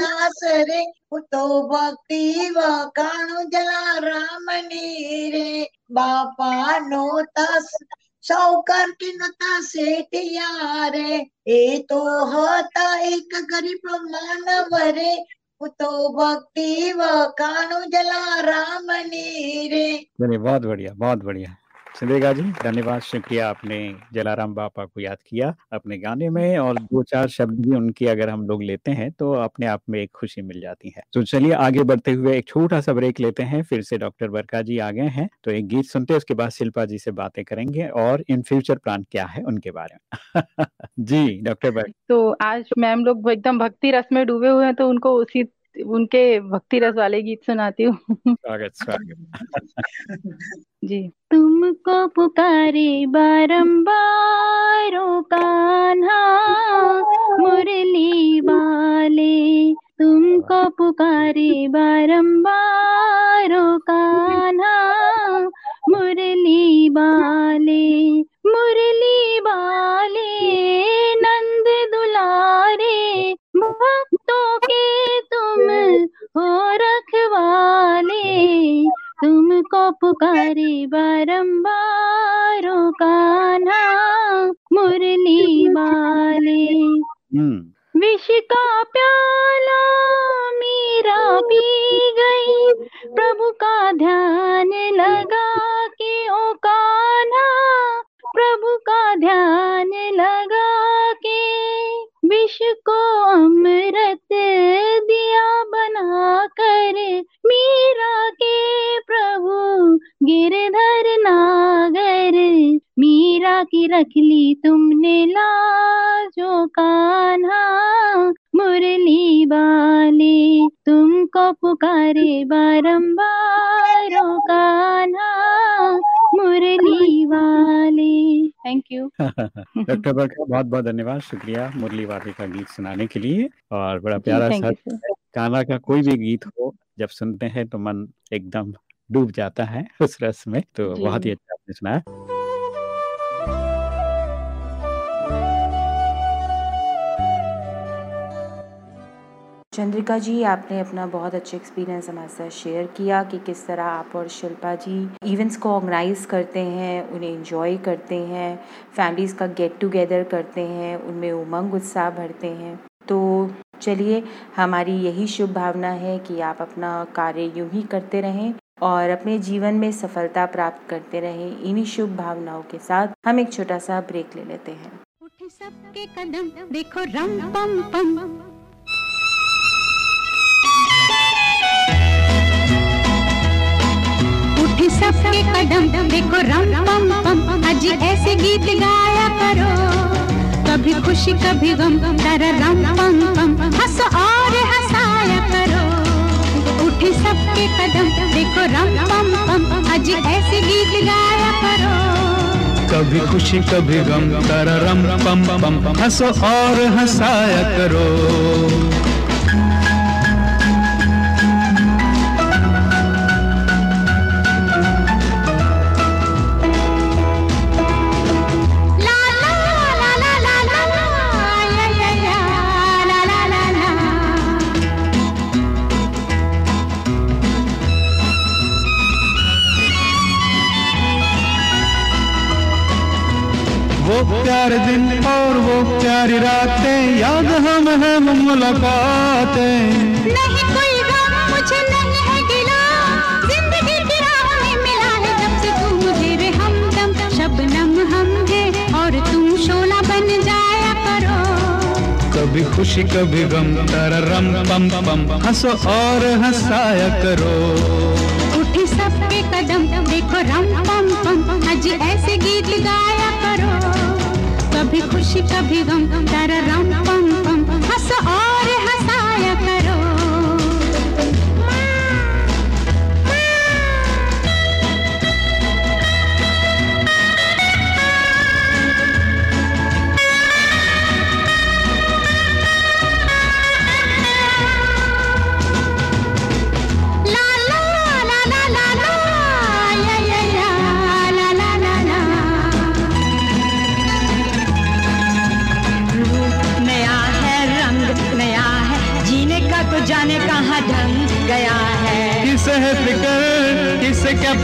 S8: दास रे तो भक्ति व काणु जला राम रे बापा नोता साहूकार की नोता सेठिया रे ए तो होता एक गरीब मानव रे तो भक्ति व काणु जला राम रे
S3: बहुत बढ़िया बहुत बढ़िया। चंद्रिका जी धन्यवाद शुक्रिया आपने जलाराम बापा को याद किया अपने गाने में और दो चार शब्द भी उनकी अगर हम लोग लेते हैं तो अपने आप में एक खुशी मिल जाती है। तो चलिए आगे बढ़ते हुए एक छोटा सा ब्रेक लेते हैं फिर से डॉक्टर बरका जी आ गए हैं तो एक गीत सुनते हैं उसके बाद शिल्पा जी से बातें करेंगे और इन फ्यूचर प्लान क्या है उनके बारे में। जी डॉक्टर बरका।
S5: तो आज मैम लोग एकदम भक्ति रस में डूबे हुए हैं तो उनको उसी उनके भक्ति रस वाले गीत सुनाती हूँ।
S3: स्वागत स्वागत।
S5: जी। तुमको पुकारे बारंबार कान्हा मुरली वाले। तुमको पुकारे बारंबार कान्हा मुरली वाले मुरली वाले। नंद दुलारे भक्तों के तुम हो रखवाले तुमको पुकारे बारंबारों का ना मुरली वाले हम्म। विष का प्याला मीरा पी गई प्रभु का ध्यान लगा के ओ काना प्रभु का ध्यान लगा के विष को अमृत दिया बना कर मीरा के प्रभु गिरधर नागर मीरा की रख ली तुमने लाजो कान्हा मुरली वाले तुमको पुकारे बारंबार कान्हा मुरली वाले थैंक यू
S3: डॉक्टर बरखा बहुत बहुत धन्यवाद। शुक्रिया मुरली वादे का गीत सुनाने के लिए और बड़ा प्यारा सा काना का कोई भी गीत हो जब सुनते हैं तो मन एकदम डूब जाता है उस रस में तो बहुत ही अच्छा आपने सुनाया।
S9: चंद्रिका जी, आपने अपना बहुत अच्छा एक्सपीरियंस हमारे साथ शेयर किया कि किस तरह आप और शिल्पा जी इवेंट्स को ऑर्गेनाइज करते हैं, उन्हें एंजॉय करते हैं फैमिलीज़ का गेट टुगेदर करते हैं, उनमें उमंग, उत्साह भरते हैं। तो चलिए, हमारी यही शुभ भावना है कि आप अपना कार्य यूँ ही करते रहें और अपने जीवन में सफलता प्राप्त करते रहें। इन्हीं शुभ भावनाओं के साथ हम एक छोटा सा ब्रेक ले लेते हैं।
S14: सबके कदम, देखो रम पम पम। सबके कदम देखो रम पम पम। अजी ऐसे गीत गाया करो। कभी खुशी, कभी गम तारा रम पम पम। हंस और हंसाया करो। उठे सबके कदम देखो रम पम पम। अजी ऐसे गीत गाया करो।
S15: कभी खुशी, कभी गम तररम पम पम। हंसो और हंसाया करो। प्यारे दिन और वो प्यारी रातें। याद हम है मुलाकातें।
S14: नहीं कोई गम मुझे नहीं है गिला। ज़िंदगी की राह में मिला है जब से तू मुझे रे हमदम शबनम हम है और तुम शोला बन जाया करो।
S15: कभी खुशी कभी गम तररम पम पम। हंसो और हंसाया करो।
S14: उठे सबके कदम देखो रम पम पम। अजी ऐसे गीत करो कभी खुशी कभी गम तारा रम।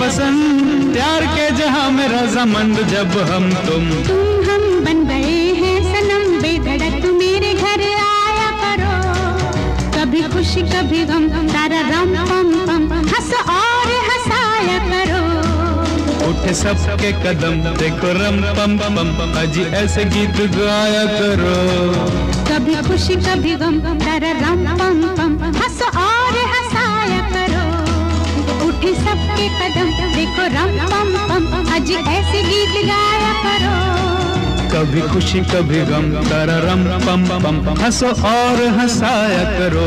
S15: पसंद प्यार के जहाँ में रजामंद जब हम तुम।
S14: तुम हम बन गए हैं सनम बेधड़क मेरे घर आया करो। कभी खुशी कभी गम तारा रम पम पम हंस और हंसाया करो।
S15: उठे सबके कदम देखो रम पम पम पम अजी ऐसे गीत गाया करो।
S14: कभी खुशी कभी गम तारा रम सबके कदम देखो रम, पम पम आज ऐसे गीत गाया करो।
S15: कभी खुशी, कभी गम तररम पम पम। हंसो और हंसाया करो।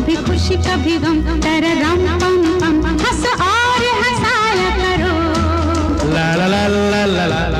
S15: कभी खुशी, कभी गम,
S14: तेरे राम पम पम हंस और हंसाया करो।
S15: ला ला ला ला ला ला।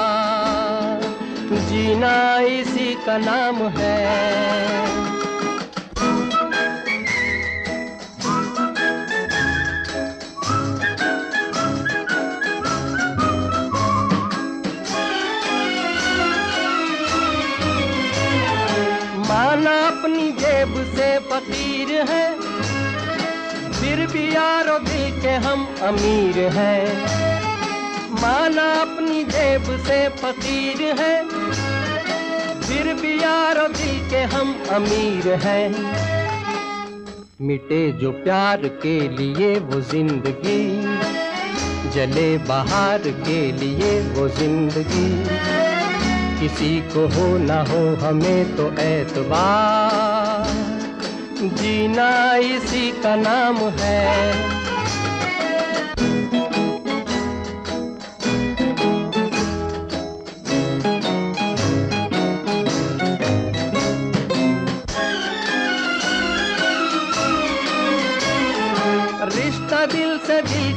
S13: जीना इसी का नाम है। माना अपनी जेब से फकीर है, फिर भी यारो दिल के हम अमीर हैं। माना अपनी जेब से फकीर है। फिर भी यारो दिल के हम अमीर हैं। मिटे जो प्यार के लिए वो ज़िंदगी, जले बाहर के लिए वो ज़िंदगी। किसी को हो ना हो हमें तो एतबार जीना इसी का नाम है।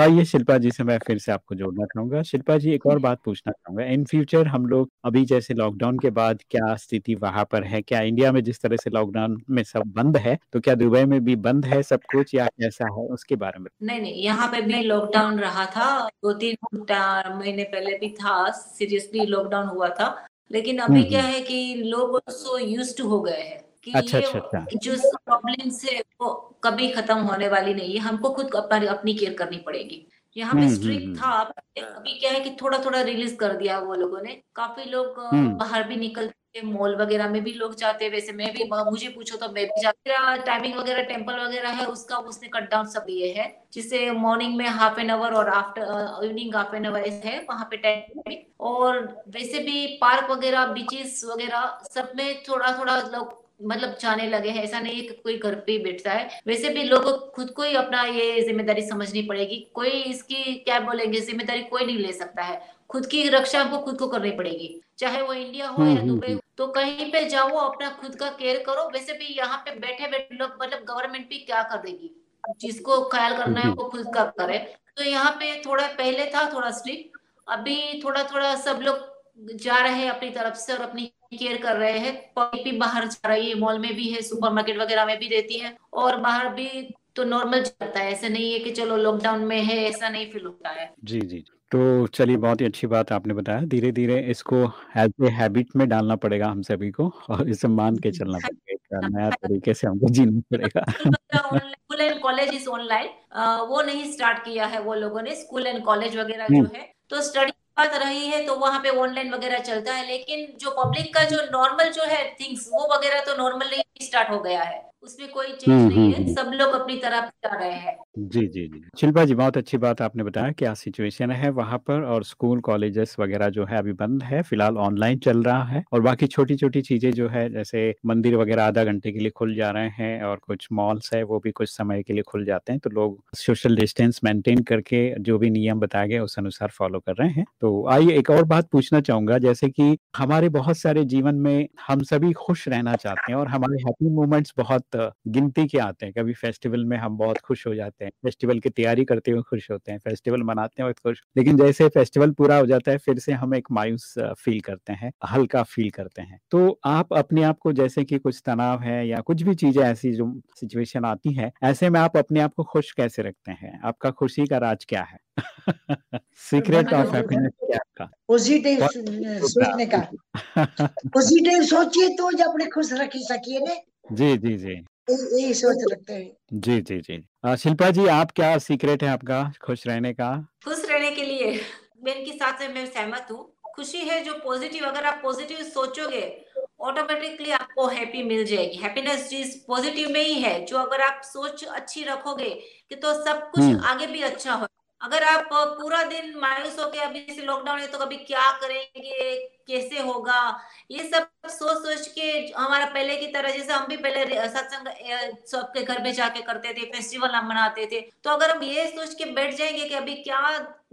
S3: आइए शिल्पा जी से मैं फिर से आपको जोड़ना चाहूँगा। शिल्पा जी एक और बात पूछना चाहूँगा। इन फ्यूचर हम लोग अभी जैसे लॉकडाउन के बाद क्या स्थिति वहाँ पर है? क्या इंडिया में जिस तरह से लॉकडाउन में सब बंद है तो क्या दुबई में भी बंद है सब कुछ या कैसा है? उसके बारे में
S4: नहीं नहीं यहाँ पे भी लॉकडाउन रहा था। दो तीन महीने पहले भी था सीरियसली लॉकडाउन हुआ था। लेकिन अभी क्या
S3: हम्म।
S4: है कि लोग सो यूज़ टू हो गए हैं। कि
S3: अच्छा
S4: ये
S3: अच्छा अच्छा।
S4: जो प्रॉब्लम है वो कभी खत्म होने वाली नहीं है हमको खुद अपनी अपनी केयर करनी पड़ेगी। यहाँ पे स्ट्रिक्ट था अभी क्या है कि थोड़ा थोड़ा रिलीज़ कर दिया वो लोगों ने। काफ़ी लोग
S3: हम्म।
S4: बाहर भी निकलते मॉल वगैरह में भी लोग जाते हैं वैसे मैं भी मुझे पूछो तो मैं भी जाती टाइमिंग वगैरह टेंपल वगैरह है उसका उसने कट डाउन सब लिए है। जिससे मॉर्निंग में हाफ़ एन आवर और after evening half an hour है वहाँ पे टाइमिंग और वैसे भी पार्क वगैरह बीचेस वगैरह सब में थोड़ा थोड़ा लोग मतलब जाने लगे हैं ऐसा नहीं है कि कोई घर पे ही बैठता है। वैसे भी लोगों को खुद को ही अपना ये ज़िम्मेदारी समझनी पड़ेगी। कोई इसकी क्या बोलेंगे ज़िम्मेदारी कोई नहीं ले सकता है। खुद की रक्षा हमको खुद को करनी पड़ेगी। चाहे वो इंडिया हो
S3: हम्म
S4: या
S3: हम्म
S4: दुबई
S3: हम्म।
S4: हो तो कहीं पे जाओ अपना खुद का केयर करो। वैसे भी यहाँ पे बैठे बैठे लोग मतलब गवर्नमेंट भी क्या कर देगी जिसको ख्याल करना है वो खुद का करे। तो यहाँ पे थोड़ा पहले था थोड़ा स्ट्रिक्ट। अभी थोड़ा थोड़ा सब लोग जा रहे हैं अपनी तरफ़ से और अपनी केयर कर रहे हैं। भी बाहर जा रही है मॉल में भी है सुपरमार्केट वगैरह में भी रहती है और बाहर भी तो नॉर्मल चलता है। ऐसा नहीं है कि चलो लॉकडाउन में है ऐसा नहीं फील होता है।
S3: जी जी तो चलिए बहुत ही अच्छी बात आपने बताया। धीरे धीरे इसको एज ए हैबिट में डालना पड़ेगा हम सभी को और इसे मान के चलना पड़ेगा। नया तरीके से हमको जीना पड़ेगा।
S4: School and college is online वो नहीं स्टार्ट किया है वो लोगों ने। स्कूल एंड कॉलेज वगैरह जो
S3: हम्म
S4: है तो स्टडी बात रही है तो वहाँ पे ऑनलाइन वगैरह चलता है, लेकिन जो पब्लिक का जो नॉर्मल जो है थिंग्स वो वगैरह तो नॉर्मली स्टार्ट हो गया है। उसमें कोई चेंज
S3: हम्म
S4: नहीं
S3: हम्म
S4: है
S3: हम्म।
S4: सब लोग अपनी तरफ़ जा रहे हैं।
S3: जी जी जी। शिल्पा जी बहुत अच्छी बात आपने बताया क्या सिचुएशन है वहाँ पर और स्कूल कॉलेजेस वगैरह जो है अभी बंद है फ़िलहाल ऑनलाइन चल रहा है और बाकी छोटी छोटी चीज़ें जो है जैसे मंदिर वगैरह आधा घंटे के लिए खुल जा रहे हैं और कुछ मॉल्स है वो भी कुछ समय के लिए खुल जाते हैं। तो लोग सोशल डिस्टेंस मेंटेन करके जो भी नियम बताए गए उस अनुसार फॉलो कर रहे हैं। तो आइए एक और बात पूछना चाहूँगा जैसे की हमारे बहुत सारे जीवन में हम सभी खुश रहना चाहते हैं और हमारे हैप्पी मोमेंट्स बहुत अ, गिनती के आते हैं। कभी फेस्टिवल में हम बहुत खुश हो जाते हैं फेस्टिवल की तैयारी करते हुए खुश होते हैं फेस्टिवल मनाते वक्त खुश लेकिन जैसे फेस्टिवल पूरा हो जाता है फिर से हम एक मायूस फील करते हैं हल्का फील करते हैं। तो आप अपने आप को जैसे कि कुछ तनाव है या कुछ भी चीज़ें ऐसी जो सिचुएशन आती है ऐसे में आप अपने आप को खुश कैसे रखते हैं? आपका खुशी का राज क्या है? सीक्रेट ऑफ़ हैप्पीनेस क्या है आपका?
S8: पॉजिटिव सोचने का। पॉजिटिव सोचिए तो ज अपने खुश रख सकिए ने।
S3: जी जी जी।
S8: यही यही सोच रखते हैं।
S3: जी जी जी। अ, शिल्पा जी आप क्या सीक्रेट है आपका खुश रहने का?
S4: खुश रहने के लिए बहन की साथ में मैं सहमत हूँ। खुशी है जो पॉजिटिव अगर आप पॉजिटिव सोचोगे ऑटोमेटिकली आपको हैप्पी मिल जाएगी। हैप्पीनेस चीज़ पॉजिटिव में ही है। जो अगर आप सोच अच्छी रखोगे कि तो सब कुछ
S3: हम्म।
S4: आगे भी अच्छा हो अगर आप पूरा दिन मायूस होके अभी से लॉकडाउन है तो कभी क्या करेंगे? कैसे होगा? ये सब सोच सोच के हमारा पहले की तरह जैसे हम भी पहले सत्संग सबके घर में जाके करते थे फेस्टिवल हम मनाते थे। तो अगर हम ये सोच के बैठ जाएँगे कि अभी क्या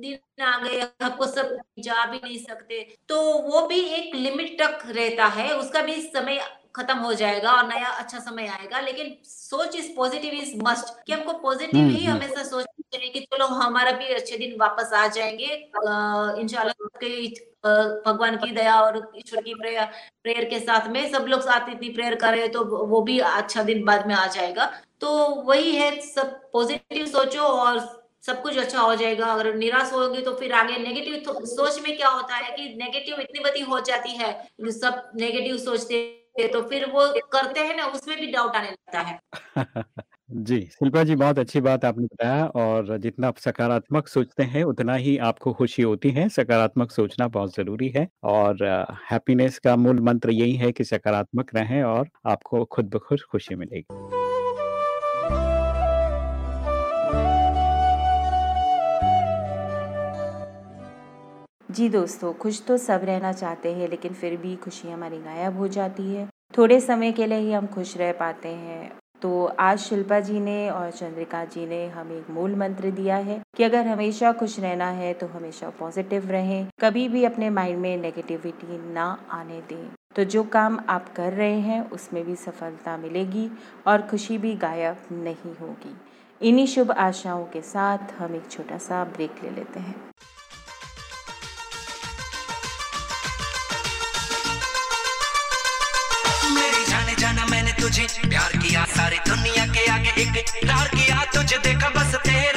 S4: दिन आ गए हमको सब जा भी नहीं सकते तो वो भी एक लिमिट तक रहता है। उसका भी समय खत्म हो जाएगा और नया अच्छा समय आएगा। लेकिन सोच इज़ पॉजिटिव इज़ मस्ट कि हमको पॉजिटिव
S3: हम्म
S4: ही
S3: हमेशा
S4: हमेशा सोचना चाहिए कि चलो हमारा भी अच्छे दिन वापस आ जाएँगे। के भगवान की दया और ईश्वर की प्रेयर प्रेयर के साथ में सब लोग साथ इतनी प्रेयर करें तो वो भी अच्छा दिन बाद में आ जाएगा। तो वही है, सब पॉजिटिव सोचो और सब कुछ अच्छा हो जाएगा। अगर निराश होगी तो फिर आगे नेगेटिव सोच में क्या होता है कि नेगेटिव इतनी बड़ी हो जाती है सब नेगेटिव सोचते हैं तो फिर वो करते हैं ना, उसमें भी डाउट आने लगता है।
S3: जी, शिल्पा जी, बहुत अच्छी बात आपने बताया और जितना आप सकारात्मक सोचते हैं, उतना ही आपको खुशी होती है। सकारात्मक सोचना बहुत ज़रूरी है और हैप्पीनेस का मूल मंत्र यही है कि सकारात्मक रहें और आपको खुद ब खुद खुशी मिलेगी।
S9: जी दोस्तों, खुश तो सब रहना चाहते हैं, लेकिन फिर भी खुशी हमारी गायब हो जाती है। थोड़े समय के लिए ही हम खुश रह पाते हैं। तो आज शिल्पा जी ने और चंद्रिका जी ने हमें एक मूल मंत्र दिया है कि अगर हमेशा खुश रहना है तो हमेशा पॉजिटिव रहें, कभी भी अपने माइंड में नेगेटिविटी ना आने दें। तो जो काम आप कर रहे हैं, उसमें भी सफलता मिलेगी और खुशी भी गायब नहीं होगी। इन्हीं शुभ आशाओं के साथ हम एक छोटा सा ब्रेक ले लेते हैं।
S16: जाना मैंने तुझे। प्यार किया सारी दुनिया के आगे एक।
S7: प्यार
S16: किया तुझे, देखा बस तेरे।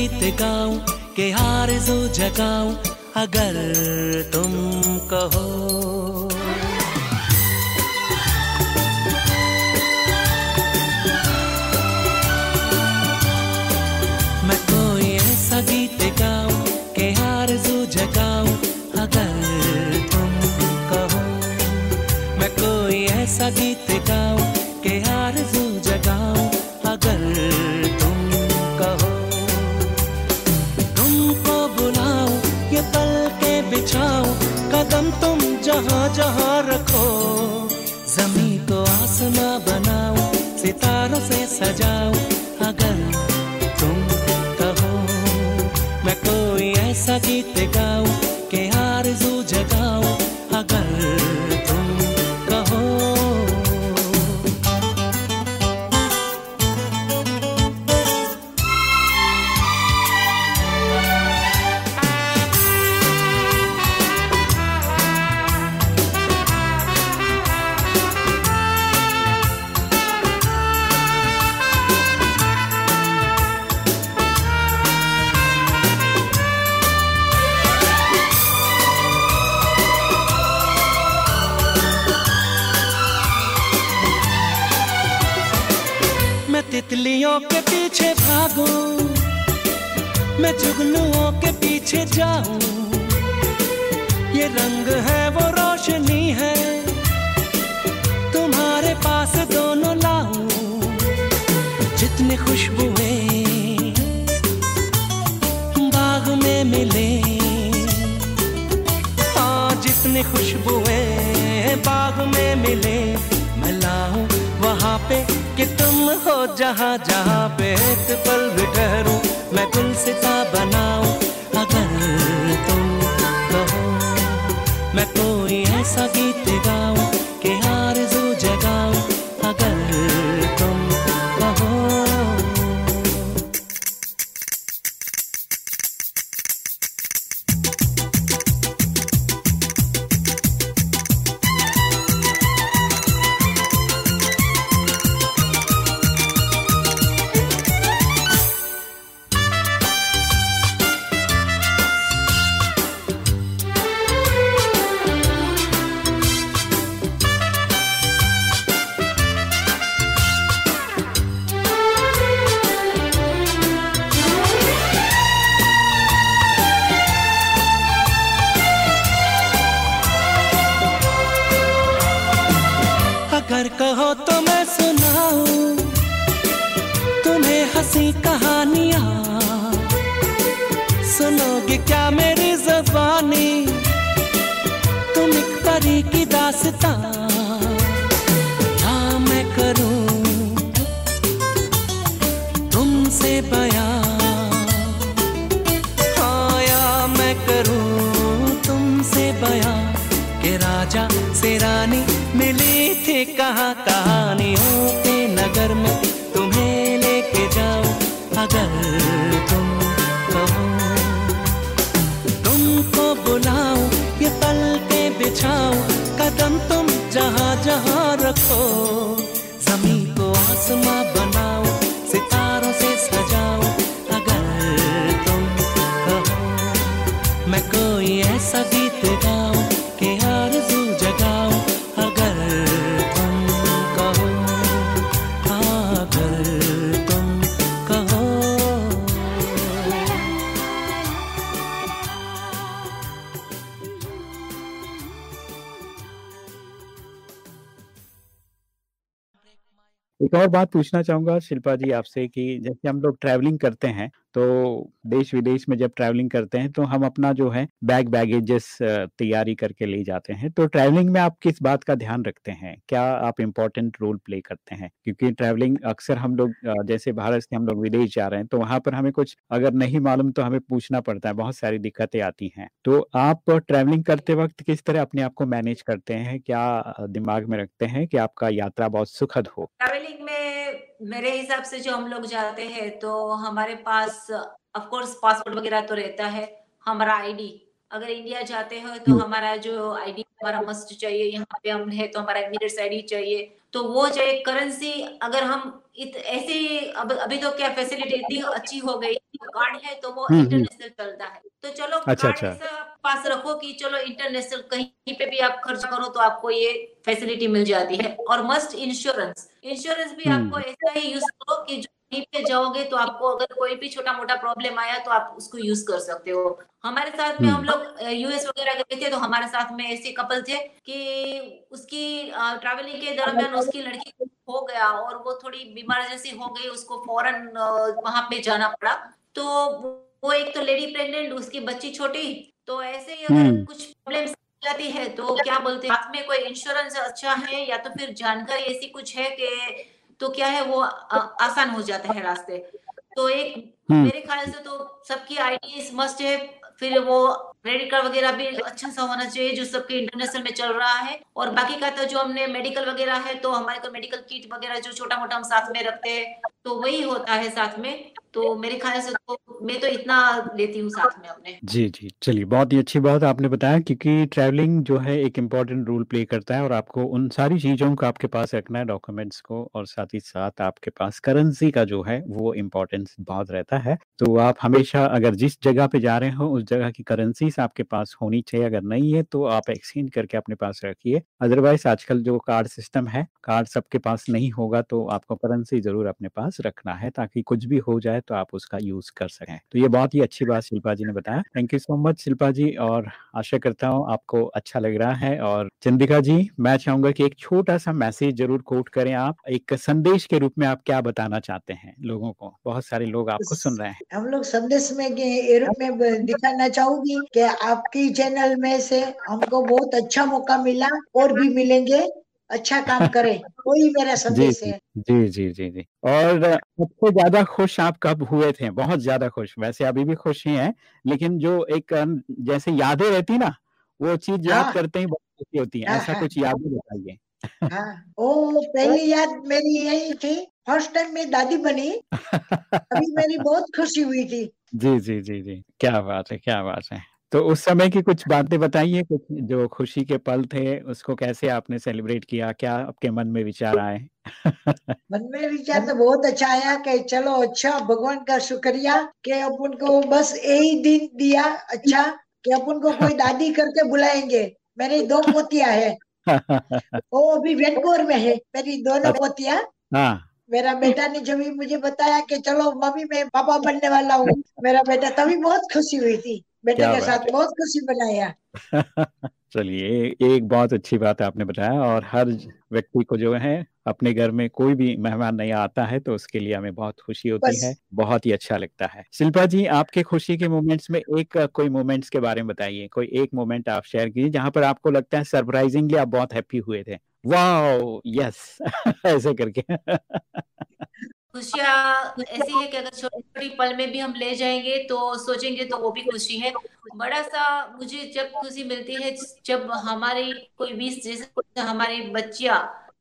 S16: गीत गाऊं के जो जगाऊं अगर तुम कहो मैं जुगनुओं के पीछे जाऊँ। ये रंग है, वो रोशनी है। तुम्हारे पास दोनों लाऊं, जितने खुशबुएँ बाग में मिले। हाँ जितनी खुशबुएँ बाग में मिले। मैं लाऊं वहाँ पे कि तुम हो जहाँ जहाँ पे एक पल भी ठहरूं। मैं गुलसिता बनाऊँ कोई
S3: बात पूछना चाहूँगा शिल्पा जी आपसे कि जैसे हम लोग ट्रैवलिंग करते हैं, तो देश-विदेश में जब ट्रैवलिंग करते हैं, तो हम अपना जो है बैग बैगेजेस तैयारी करके ले जाते हैं। तो ट्रैवलिंग में आप किस बात का ध्यान रखते हैं? क्या आप इम्पोर्टेंट रोल प्ले करते हैं? क्योंकि ट्रैवलिंग अक्सर हम लोग जैसे भारत से हम लोग विदेश जा रहे हैं, तो वहाँ पर हमें कुछ अगर नहीं मालूम तो हमें पूछना पड़ता है, बहुत सारी दिक्कतें आती हैं। तो आप ट्रैवलिंग करते वक़्त किस तरह अपने आप को मैनेज करते हैं? क्या दिमाग में रखते हैं कि आपका यात्रा बहुत सुखद हो?
S4: ट्रैवलिंग में मेरे हिसाब से जो हम लोग जाते हैं तो हमारे पास ऑफ़ कोर्स पासपोर्ट वगैरह तो रहता है हमारा आईडी अगर इंडिया जाते हो तो हमारा जो आईडी हमारा मस्ट चाहिए यहाँ पे हम है तो हमारा इमीडिएट आईडी चाहिए तो वो एक करेंसी अगर हम इत, ऐसे अब अभी तो क्या फैसिलिटी इतनी अच्छी हो गई कार्ड है तो वो
S3: हम्म, हम्म।
S4: इंटरनेशनल चलता है तो चलो
S3: अच्छा,
S4: कार्ड
S3: अच्छा।
S4: ऐसा पास रखो कि चलो इंटरनेशनल कहीं पे भी आप खर्च करो तो आपको ये फैसिलिटी मिल जाती है और मस्ट इंश्योरेंस इंश्योरेंस भी
S3: हम्म।
S4: आपको ऐसा ही यूज़ करो कि जो कहीं पे जाओगे तो आपको अगर कोई भी छोटा मोटा प्रॉब्लम आया तो आप उसको यूज़ कर सकते हो हमारे साथ में हम
S3: हम्म।
S4: लोग यूएस वगैरह गए थे तो हमारे साथ में ऐसे कपल थे कि उसकी ट्रैवलिंग के दरमियान उसकी लड़की हो गया और वो थोड़ी बीमार जैसी हो गई उसको फ़ौरन वहाँ पे जाना पड़ा तो वो एक तो लेडी प्रेग्नेंट उसकी बच्ची छोटी तो ऐसे ही अगर
S3: हम्म।
S4: कुछ प्रॉब्लम जाती है तो क्या बोलते हैं में कोई इंश्योरेंस अच्छा है या तो फिर जानकारी ऐसी कुछ है कि तो क्या है वो आ- आसान हो जाता है रास्ते तो एक
S3: हम्म।
S4: मेरे ख्याल से तो सबकी आईडी मस्ट है फिर वो क्रेडिट कार्ड वगैरह भी अच्छा सा होना चाहिए जो सबके इंटरनेशनल में चल रहा है और बाकी का तो जो हमने मेडिकल वगैरह है तो हमारे को मेडिकल किट वगैरह जो छोटा मोटा हम साथ में रखते हैं तो वही होता है साथ में तो मेरे ख्याल से तो मैं तो इतना लेती हूँ साथ में अपने
S3: जी, जी। चलिए, बहुत ही अच्छी बात आपने बताया क्योंकि ट्रैवलिंग जो है एक इम्पोर्टेंट रोल प्ले करता है और आपको उन सारी चीज़ों को आपके पास रखना है, डॉक्यूमेंट्स को और साथ ही साथ आपके पास करेंसी का जो है वो इम्पोर्टेंस बहुत रहता है। तो आप हमेशा अगर जिस जगह पे जा रहे हो उस जगह की करेंसीज़ आपके पास होनी चाहिए, अगर नहीं है तो आप एक्सचेंज करके अपने पास रखिए। अदरवाइज़ आजकल जो कार्ड सिस्टम है, कार्ड सबके पास नहीं होगा तो आपको करेंसी ज़रूर अपने पास रखना है ताकि कुछ भी हो जाए तो आप उसका यूज़ कर सकें। तो ये बहुत ही अच्छी बात शिल्पा जी ने बताया। Thank you so much Shilpa ji और आशा करता हूँ आपको अच्छा लग रहा है और चंद्रिका जी, मैं चाहूँगा कि एक छोटा-सा मैसेज ज़रूर कोट करें आप। एक संदेश के रूप में आप क्या बताना चाहते हैं लोगों को? बहुत सारे लोग आपको सुन रहे हैं।
S8: हम लोग संदेश में दिखाना चाहूँगी कि आपकी चैनल में से हमको बहुत अच्छा मौका मिला और भी मिलेंगे अच्छा काम करें वही मेरा संदेश
S3: जी।
S8: है
S3: जी, जी, जी, जी। और सबसे ज़्यादा खुश आप कब हुए थे? बहुत ज़्यादा खुश, वैसे अभी भी खुश ही हैं, लेकिन जो एक जैसे यादें रहती ना, वो चीज़ याद
S8: हाँ।
S3: करते ही बहुत खुशी होती है।
S8: हाँ,
S3: ऐसा
S8: हाँ।
S3: कुछ यादें बताइए।
S8: हाँ वो पहली याद मेरी यही थी फ़र्स्ट टाइम मैं दादी बनी अभी मेरी बहुत खुशी हुई थी
S3: जी, जी, जी, जी। क्या बात है, क्या बात है। तो उस समय की कुछ बातें बताइए, कुछ जो खुशी के पल थे, उसको कैसे आपने सेलिब्रेट किया? क्या आपके मन में विचार आए?
S8: मन में विचार तो बहुत अच्छा आया कि चलो अच्छा भगवान का शुक्रिया कि अपन को बस यही दिन दिया अच्छा कि अपन को कोई दादी करके बुलाएँगे मेरी दो पोतियाँ है वो अभी वैंकूवर में है मेरी दोनों पोतियाँ
S3: हाँ।
S8: मेरा बेटा ने जब मुझे बताया कि चलो मम्मी मैं पापा बनने वाला हूँ मेरा बेटा तभी बहुत खुशी हुई थी बेटे के साथ। बहुत खुशी बनाया
S3: चलिए, एक बहुत अच्छी बात आपने बताया और हर व्यक्ति को जो है अपने घर में कोई भी मेहमान नया आता है तो उसके लिए हमें बहुत खुशी होती है, बहुत ही अच्छा लगता है। शिल्पा जी, आपके खुशी के मोमेंट्स में एक कोई मोमेंट्स के बारे में बताइए, कोई एक मोमेंट आप शेयर कीजिए जहाँ पर आपको लगता है सरप्राइजिंगली आप बहुत हैप्पी हुए थे। वॉव! यस ऐसे करके।
S4: खुशियाँ ऐसी है कि अगर छोटी-छोटी पल में भी हम ले जाएँगे तो सोचेंगे तो वो भी खुशी है। बड़ा-सा मुझे जब खुशी मिलती है जब हमारी कोई भी जैसे हमारी बच्चिया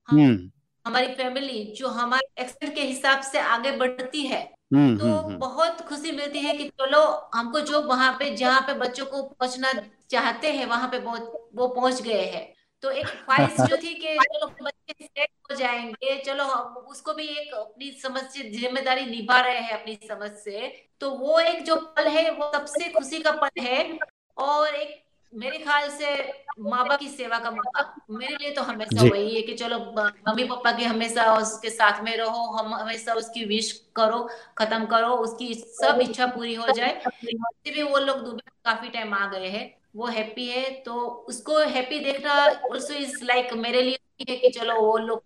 S4: हम हमारी फैमिली जो हमारे एक्सपेक्ट के हिसाब से आगे बढ़ती है, तो
S3: हुँ, हुँ।
S4: बहुत खुशी मिलती है कि चलो हमको जो वहाँ पे जहाँ पे बच्चों को पहुँचना चाहते हैं वहाँ पे बहुत वो पहुँच गए हैं। तो एक ख्वाहिश जो थी कि चलो बच्चे सेट हो जाएँगे चलो हम उसको भी एक अपनी समझ से ज़िम्मेदारी निभा रहे हैं अपनी समझ से, तो वो एक जो पल है वो सबसे खुशी का पल है। और एक मेरे ख्याल से माँ-बाप की सेवा का मौका, मेरे लिए तो हमेशा वही है कि चलो मम्मी-पापा के हमेशा उसके साथ में रहो, हम हमेशा उसकी विश करो, खत्म करो, उसकी सब इच्छा पूरी हो जाए। भी वो लोग दुबई काफ़ी टाइम आ गए हैं, वो हैप्पी है तो उसको हैप्पी देखना ऑल्सो इज़ लाइक मेरे लिए है कि चलो वो लोग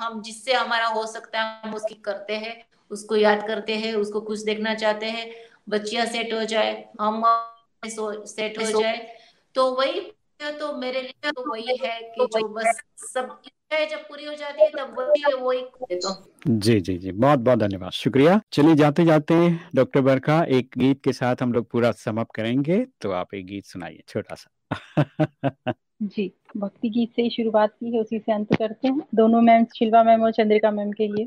S4: हम जिससे हमारा हो सकता है हम उसकी करते हैं, उसको याद करते हैं, उसको खुश देखना चाहते हैं, बच्चिया सेट हो जाए, हम सेट हो जाए। तो वही तो मेरे लिए तो वही है कि जो बस सब जब पूरी हो जाती है तब वही वो एक तो
S3: जी, जी, जी। बहुत-बहुत धन्यवाद, शुक्रिया। चलिए जाते-जाते डॉक्टर बरखा एक गीत के साथ हम लोग पूरा समाप्त करेंगे, तो आप एक गीत सुनाइए छोटा-सा।
S6: जी भक्ति गीत से ही शुरुआत की है उसी से अंत करते हैं। दोनों मैम शिल्पा मैम और चंद्रिका मैम के लिए।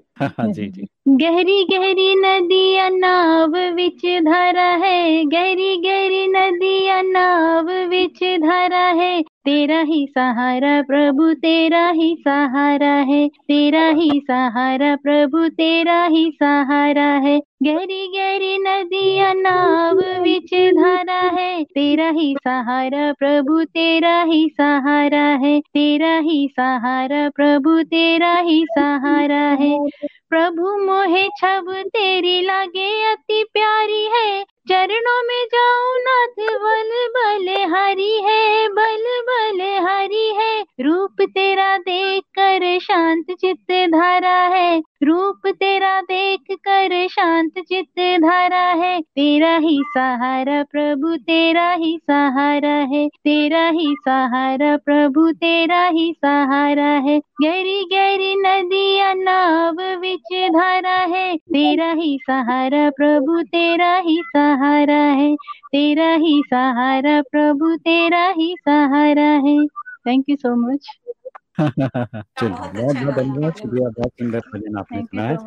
S3: जी, जी।
S5: गहरी गहरी नदिया नाव विच धारा है गहरी गहरी नदिया नाव विच धरा है। तेरा ही सहारा प्रभु तेरा ही सहारा है। तेरा ही सहारा प्रभु तेरा ही सहारा है। गहरी गहरी नदियाँ नाव विच धारा है। तेरा ही सहारा प्रभु तेरा ही सहारा है, तेरा ही सहारा। प्रभु, तेरा ही सहारा है। प्रभु मोहे छब, तेरी लागे अति प्यारी है। चरणों में जाऊँ नाथ, बल बल हरी है, बल बल हरी है। रूप तेरा देख कर शांत चित्त धारा है। रूप तेरा देख कर शांत चित्त धारा है। तेरा ही सहारा प्रभु, तेरा ही सहारा है। तेरा ही सहारा प्रभु, तेरा ही सहारा है। गहरी गहरी नदियाँ नाव विच धारा है। तेरा ही सहारा प्रभु, तेरा ही सहारा है। तेरा ही सहारा प्रभु, तेरा ही सहारा है। थैंक यू सो मच
S3: चलिए बहुत बहुत धन्यवाद। शुक्रिया बहुत सुंदर भजन आपने सुना है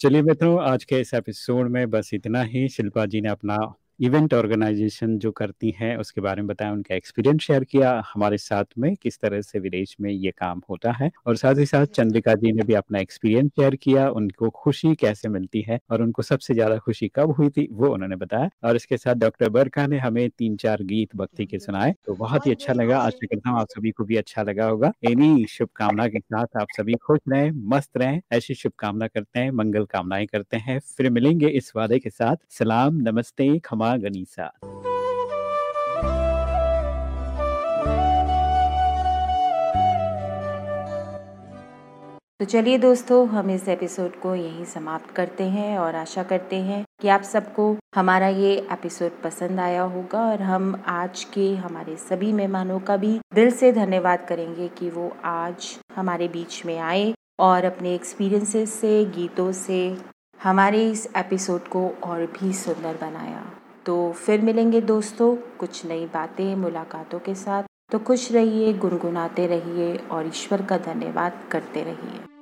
S3: चलिए मित्रों आज के इस एपिसोड में बस इतना ही। शिल्पा जी ने अपना इवेंट ऑर्गेनाइजेशन जो करती हैं, उसके बारे में बताया उनका एक्सपीरियंस शेयर किया, हमारे साथ में किस तरह से विदेश में ये काम होता है, और साथ ही साथ चंद्रिका जी ने भी अपना एक्सपीरियंस शेयर किया, उनको खुशी कैसे मिलती है, और उनको सबसे ज़्यादा खुशी कब हुई थी, वो उन्होंने बताया, और इसके साथ डॉक्टर बरका ने हमें तीन चार गीत भक्ति के सुनाए तो बहुत ही अच्छा लगा, आशा करता हूँ आप सभी को भी अच्छा लगा होगा, इन्हीं शुभकामना के साथ आप सभी खुश रहें, मस्त रहें, ऐसी शुभकामना करते हैं, मंगल कामनाएँ करते हैं, फिर मिलेंगे इस वादे के साथ, सलाम, नमस्ते खमा गनीसा
S11: तो चलिए दोस्तों, हम इस एपिसोड को यहीं समाप्त करते हैं और आशा करते हैं कि आप सबको हमारा ये एपिसोड पसंद आया होगा और हम आज के हमारे सभी मेहमानों का भी दिल से धन्यवाद करेंगे कि वो आज हमारे बीच में आए और अपने एक्सपीरियंसेस से, गीतों से हमारे इस एपिसोड को और भी सुंदर बनाया। तो फिर मिलेंगे दोस्तों, कुछ नई बातें मुलाकातों के साथ। तो खुश रहिए, गुनगुनाते रहिए और ईश्वर का धन्यवाद करते रहिए।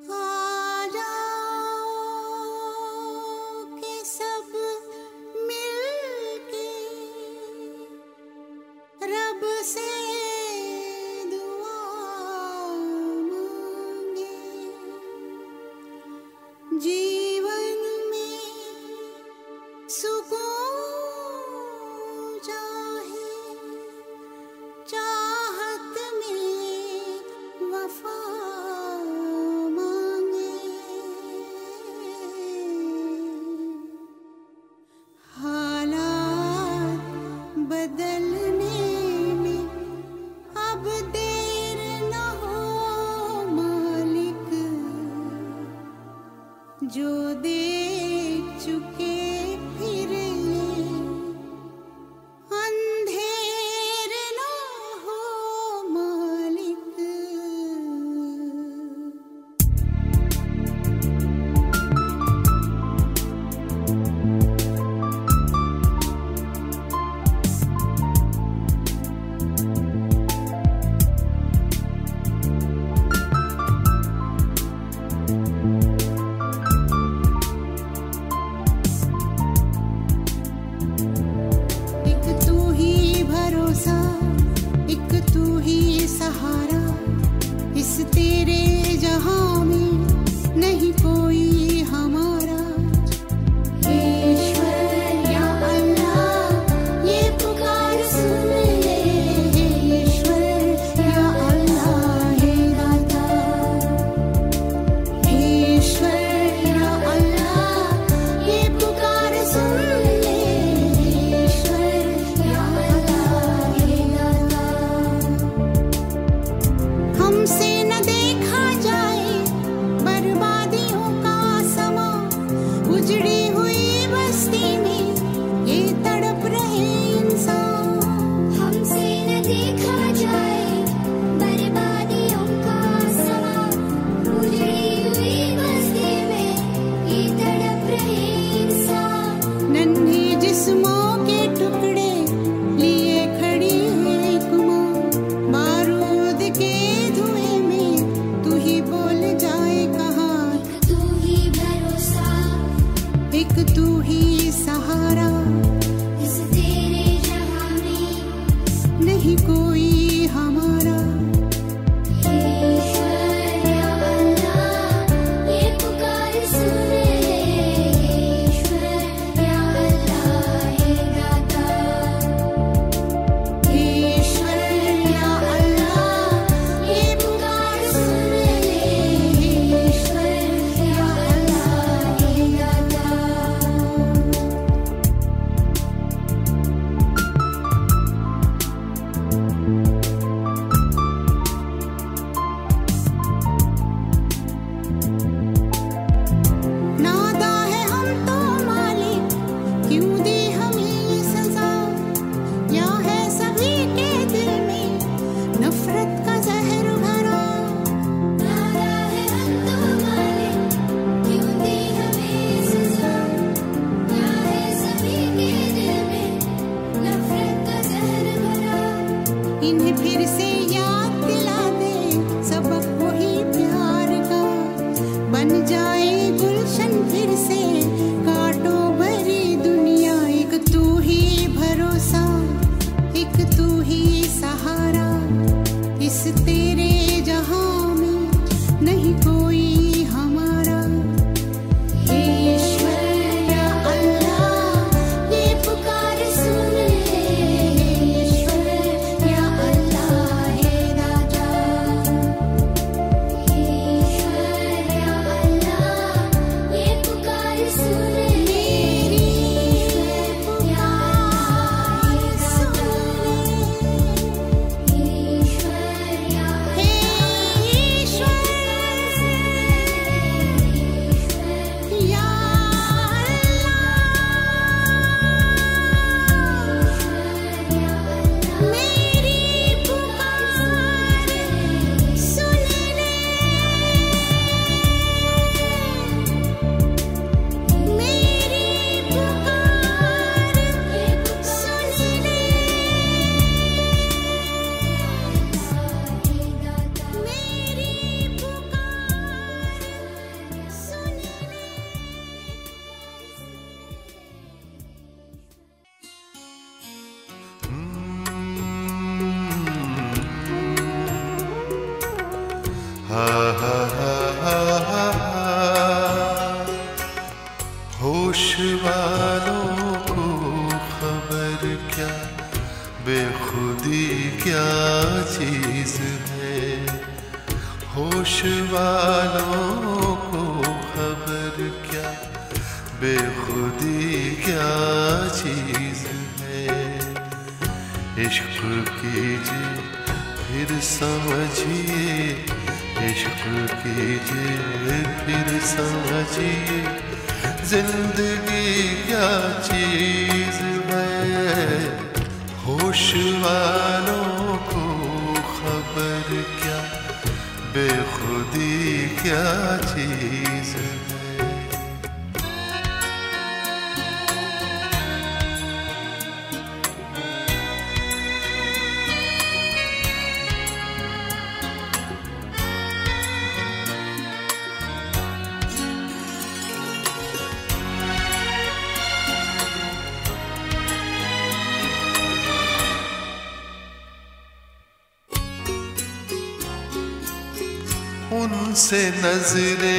S17: नजरे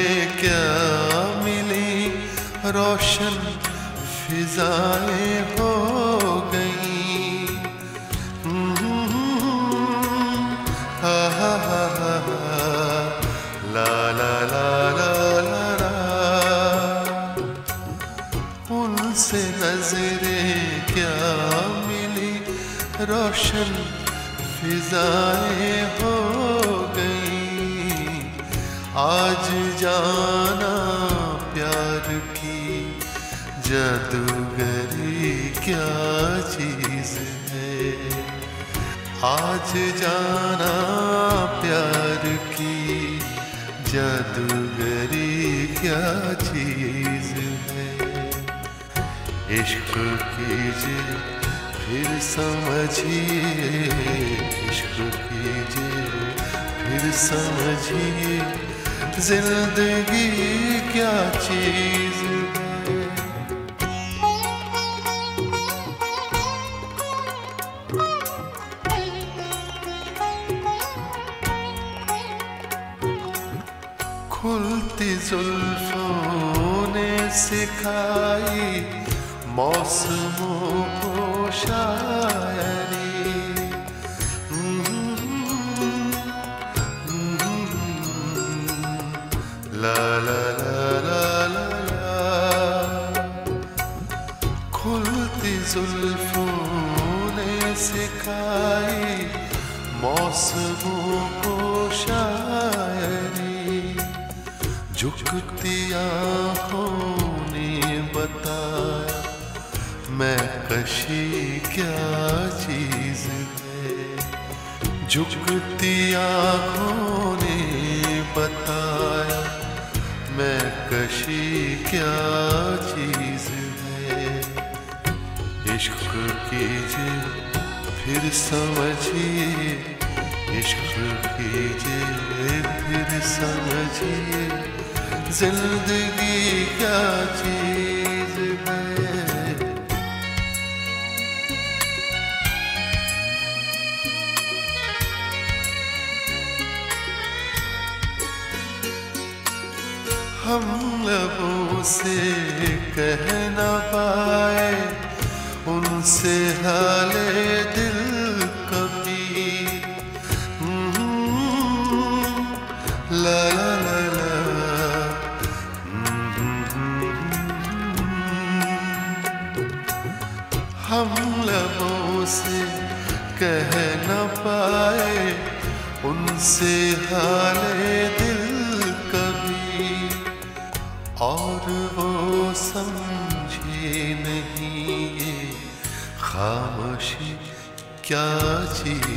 S17: नाच जाना प्यार की जादूगरी क्या चीज़ है? इश्क कीजिए, फिर समझिए, इश्क कीजिए, फिर समझिए, ज़िंदगी क्या चीज़ सिखाई मौसमों को शायद झुकती आँखों ने बताया, मैं कशी क्या चीज़ है? इश्क कीजिए, फिर समझिए, इश्क कीजिए, फिर समझिए, ज़िंदगी क्या चीज़ कह ना पाए उनसे हाल tea.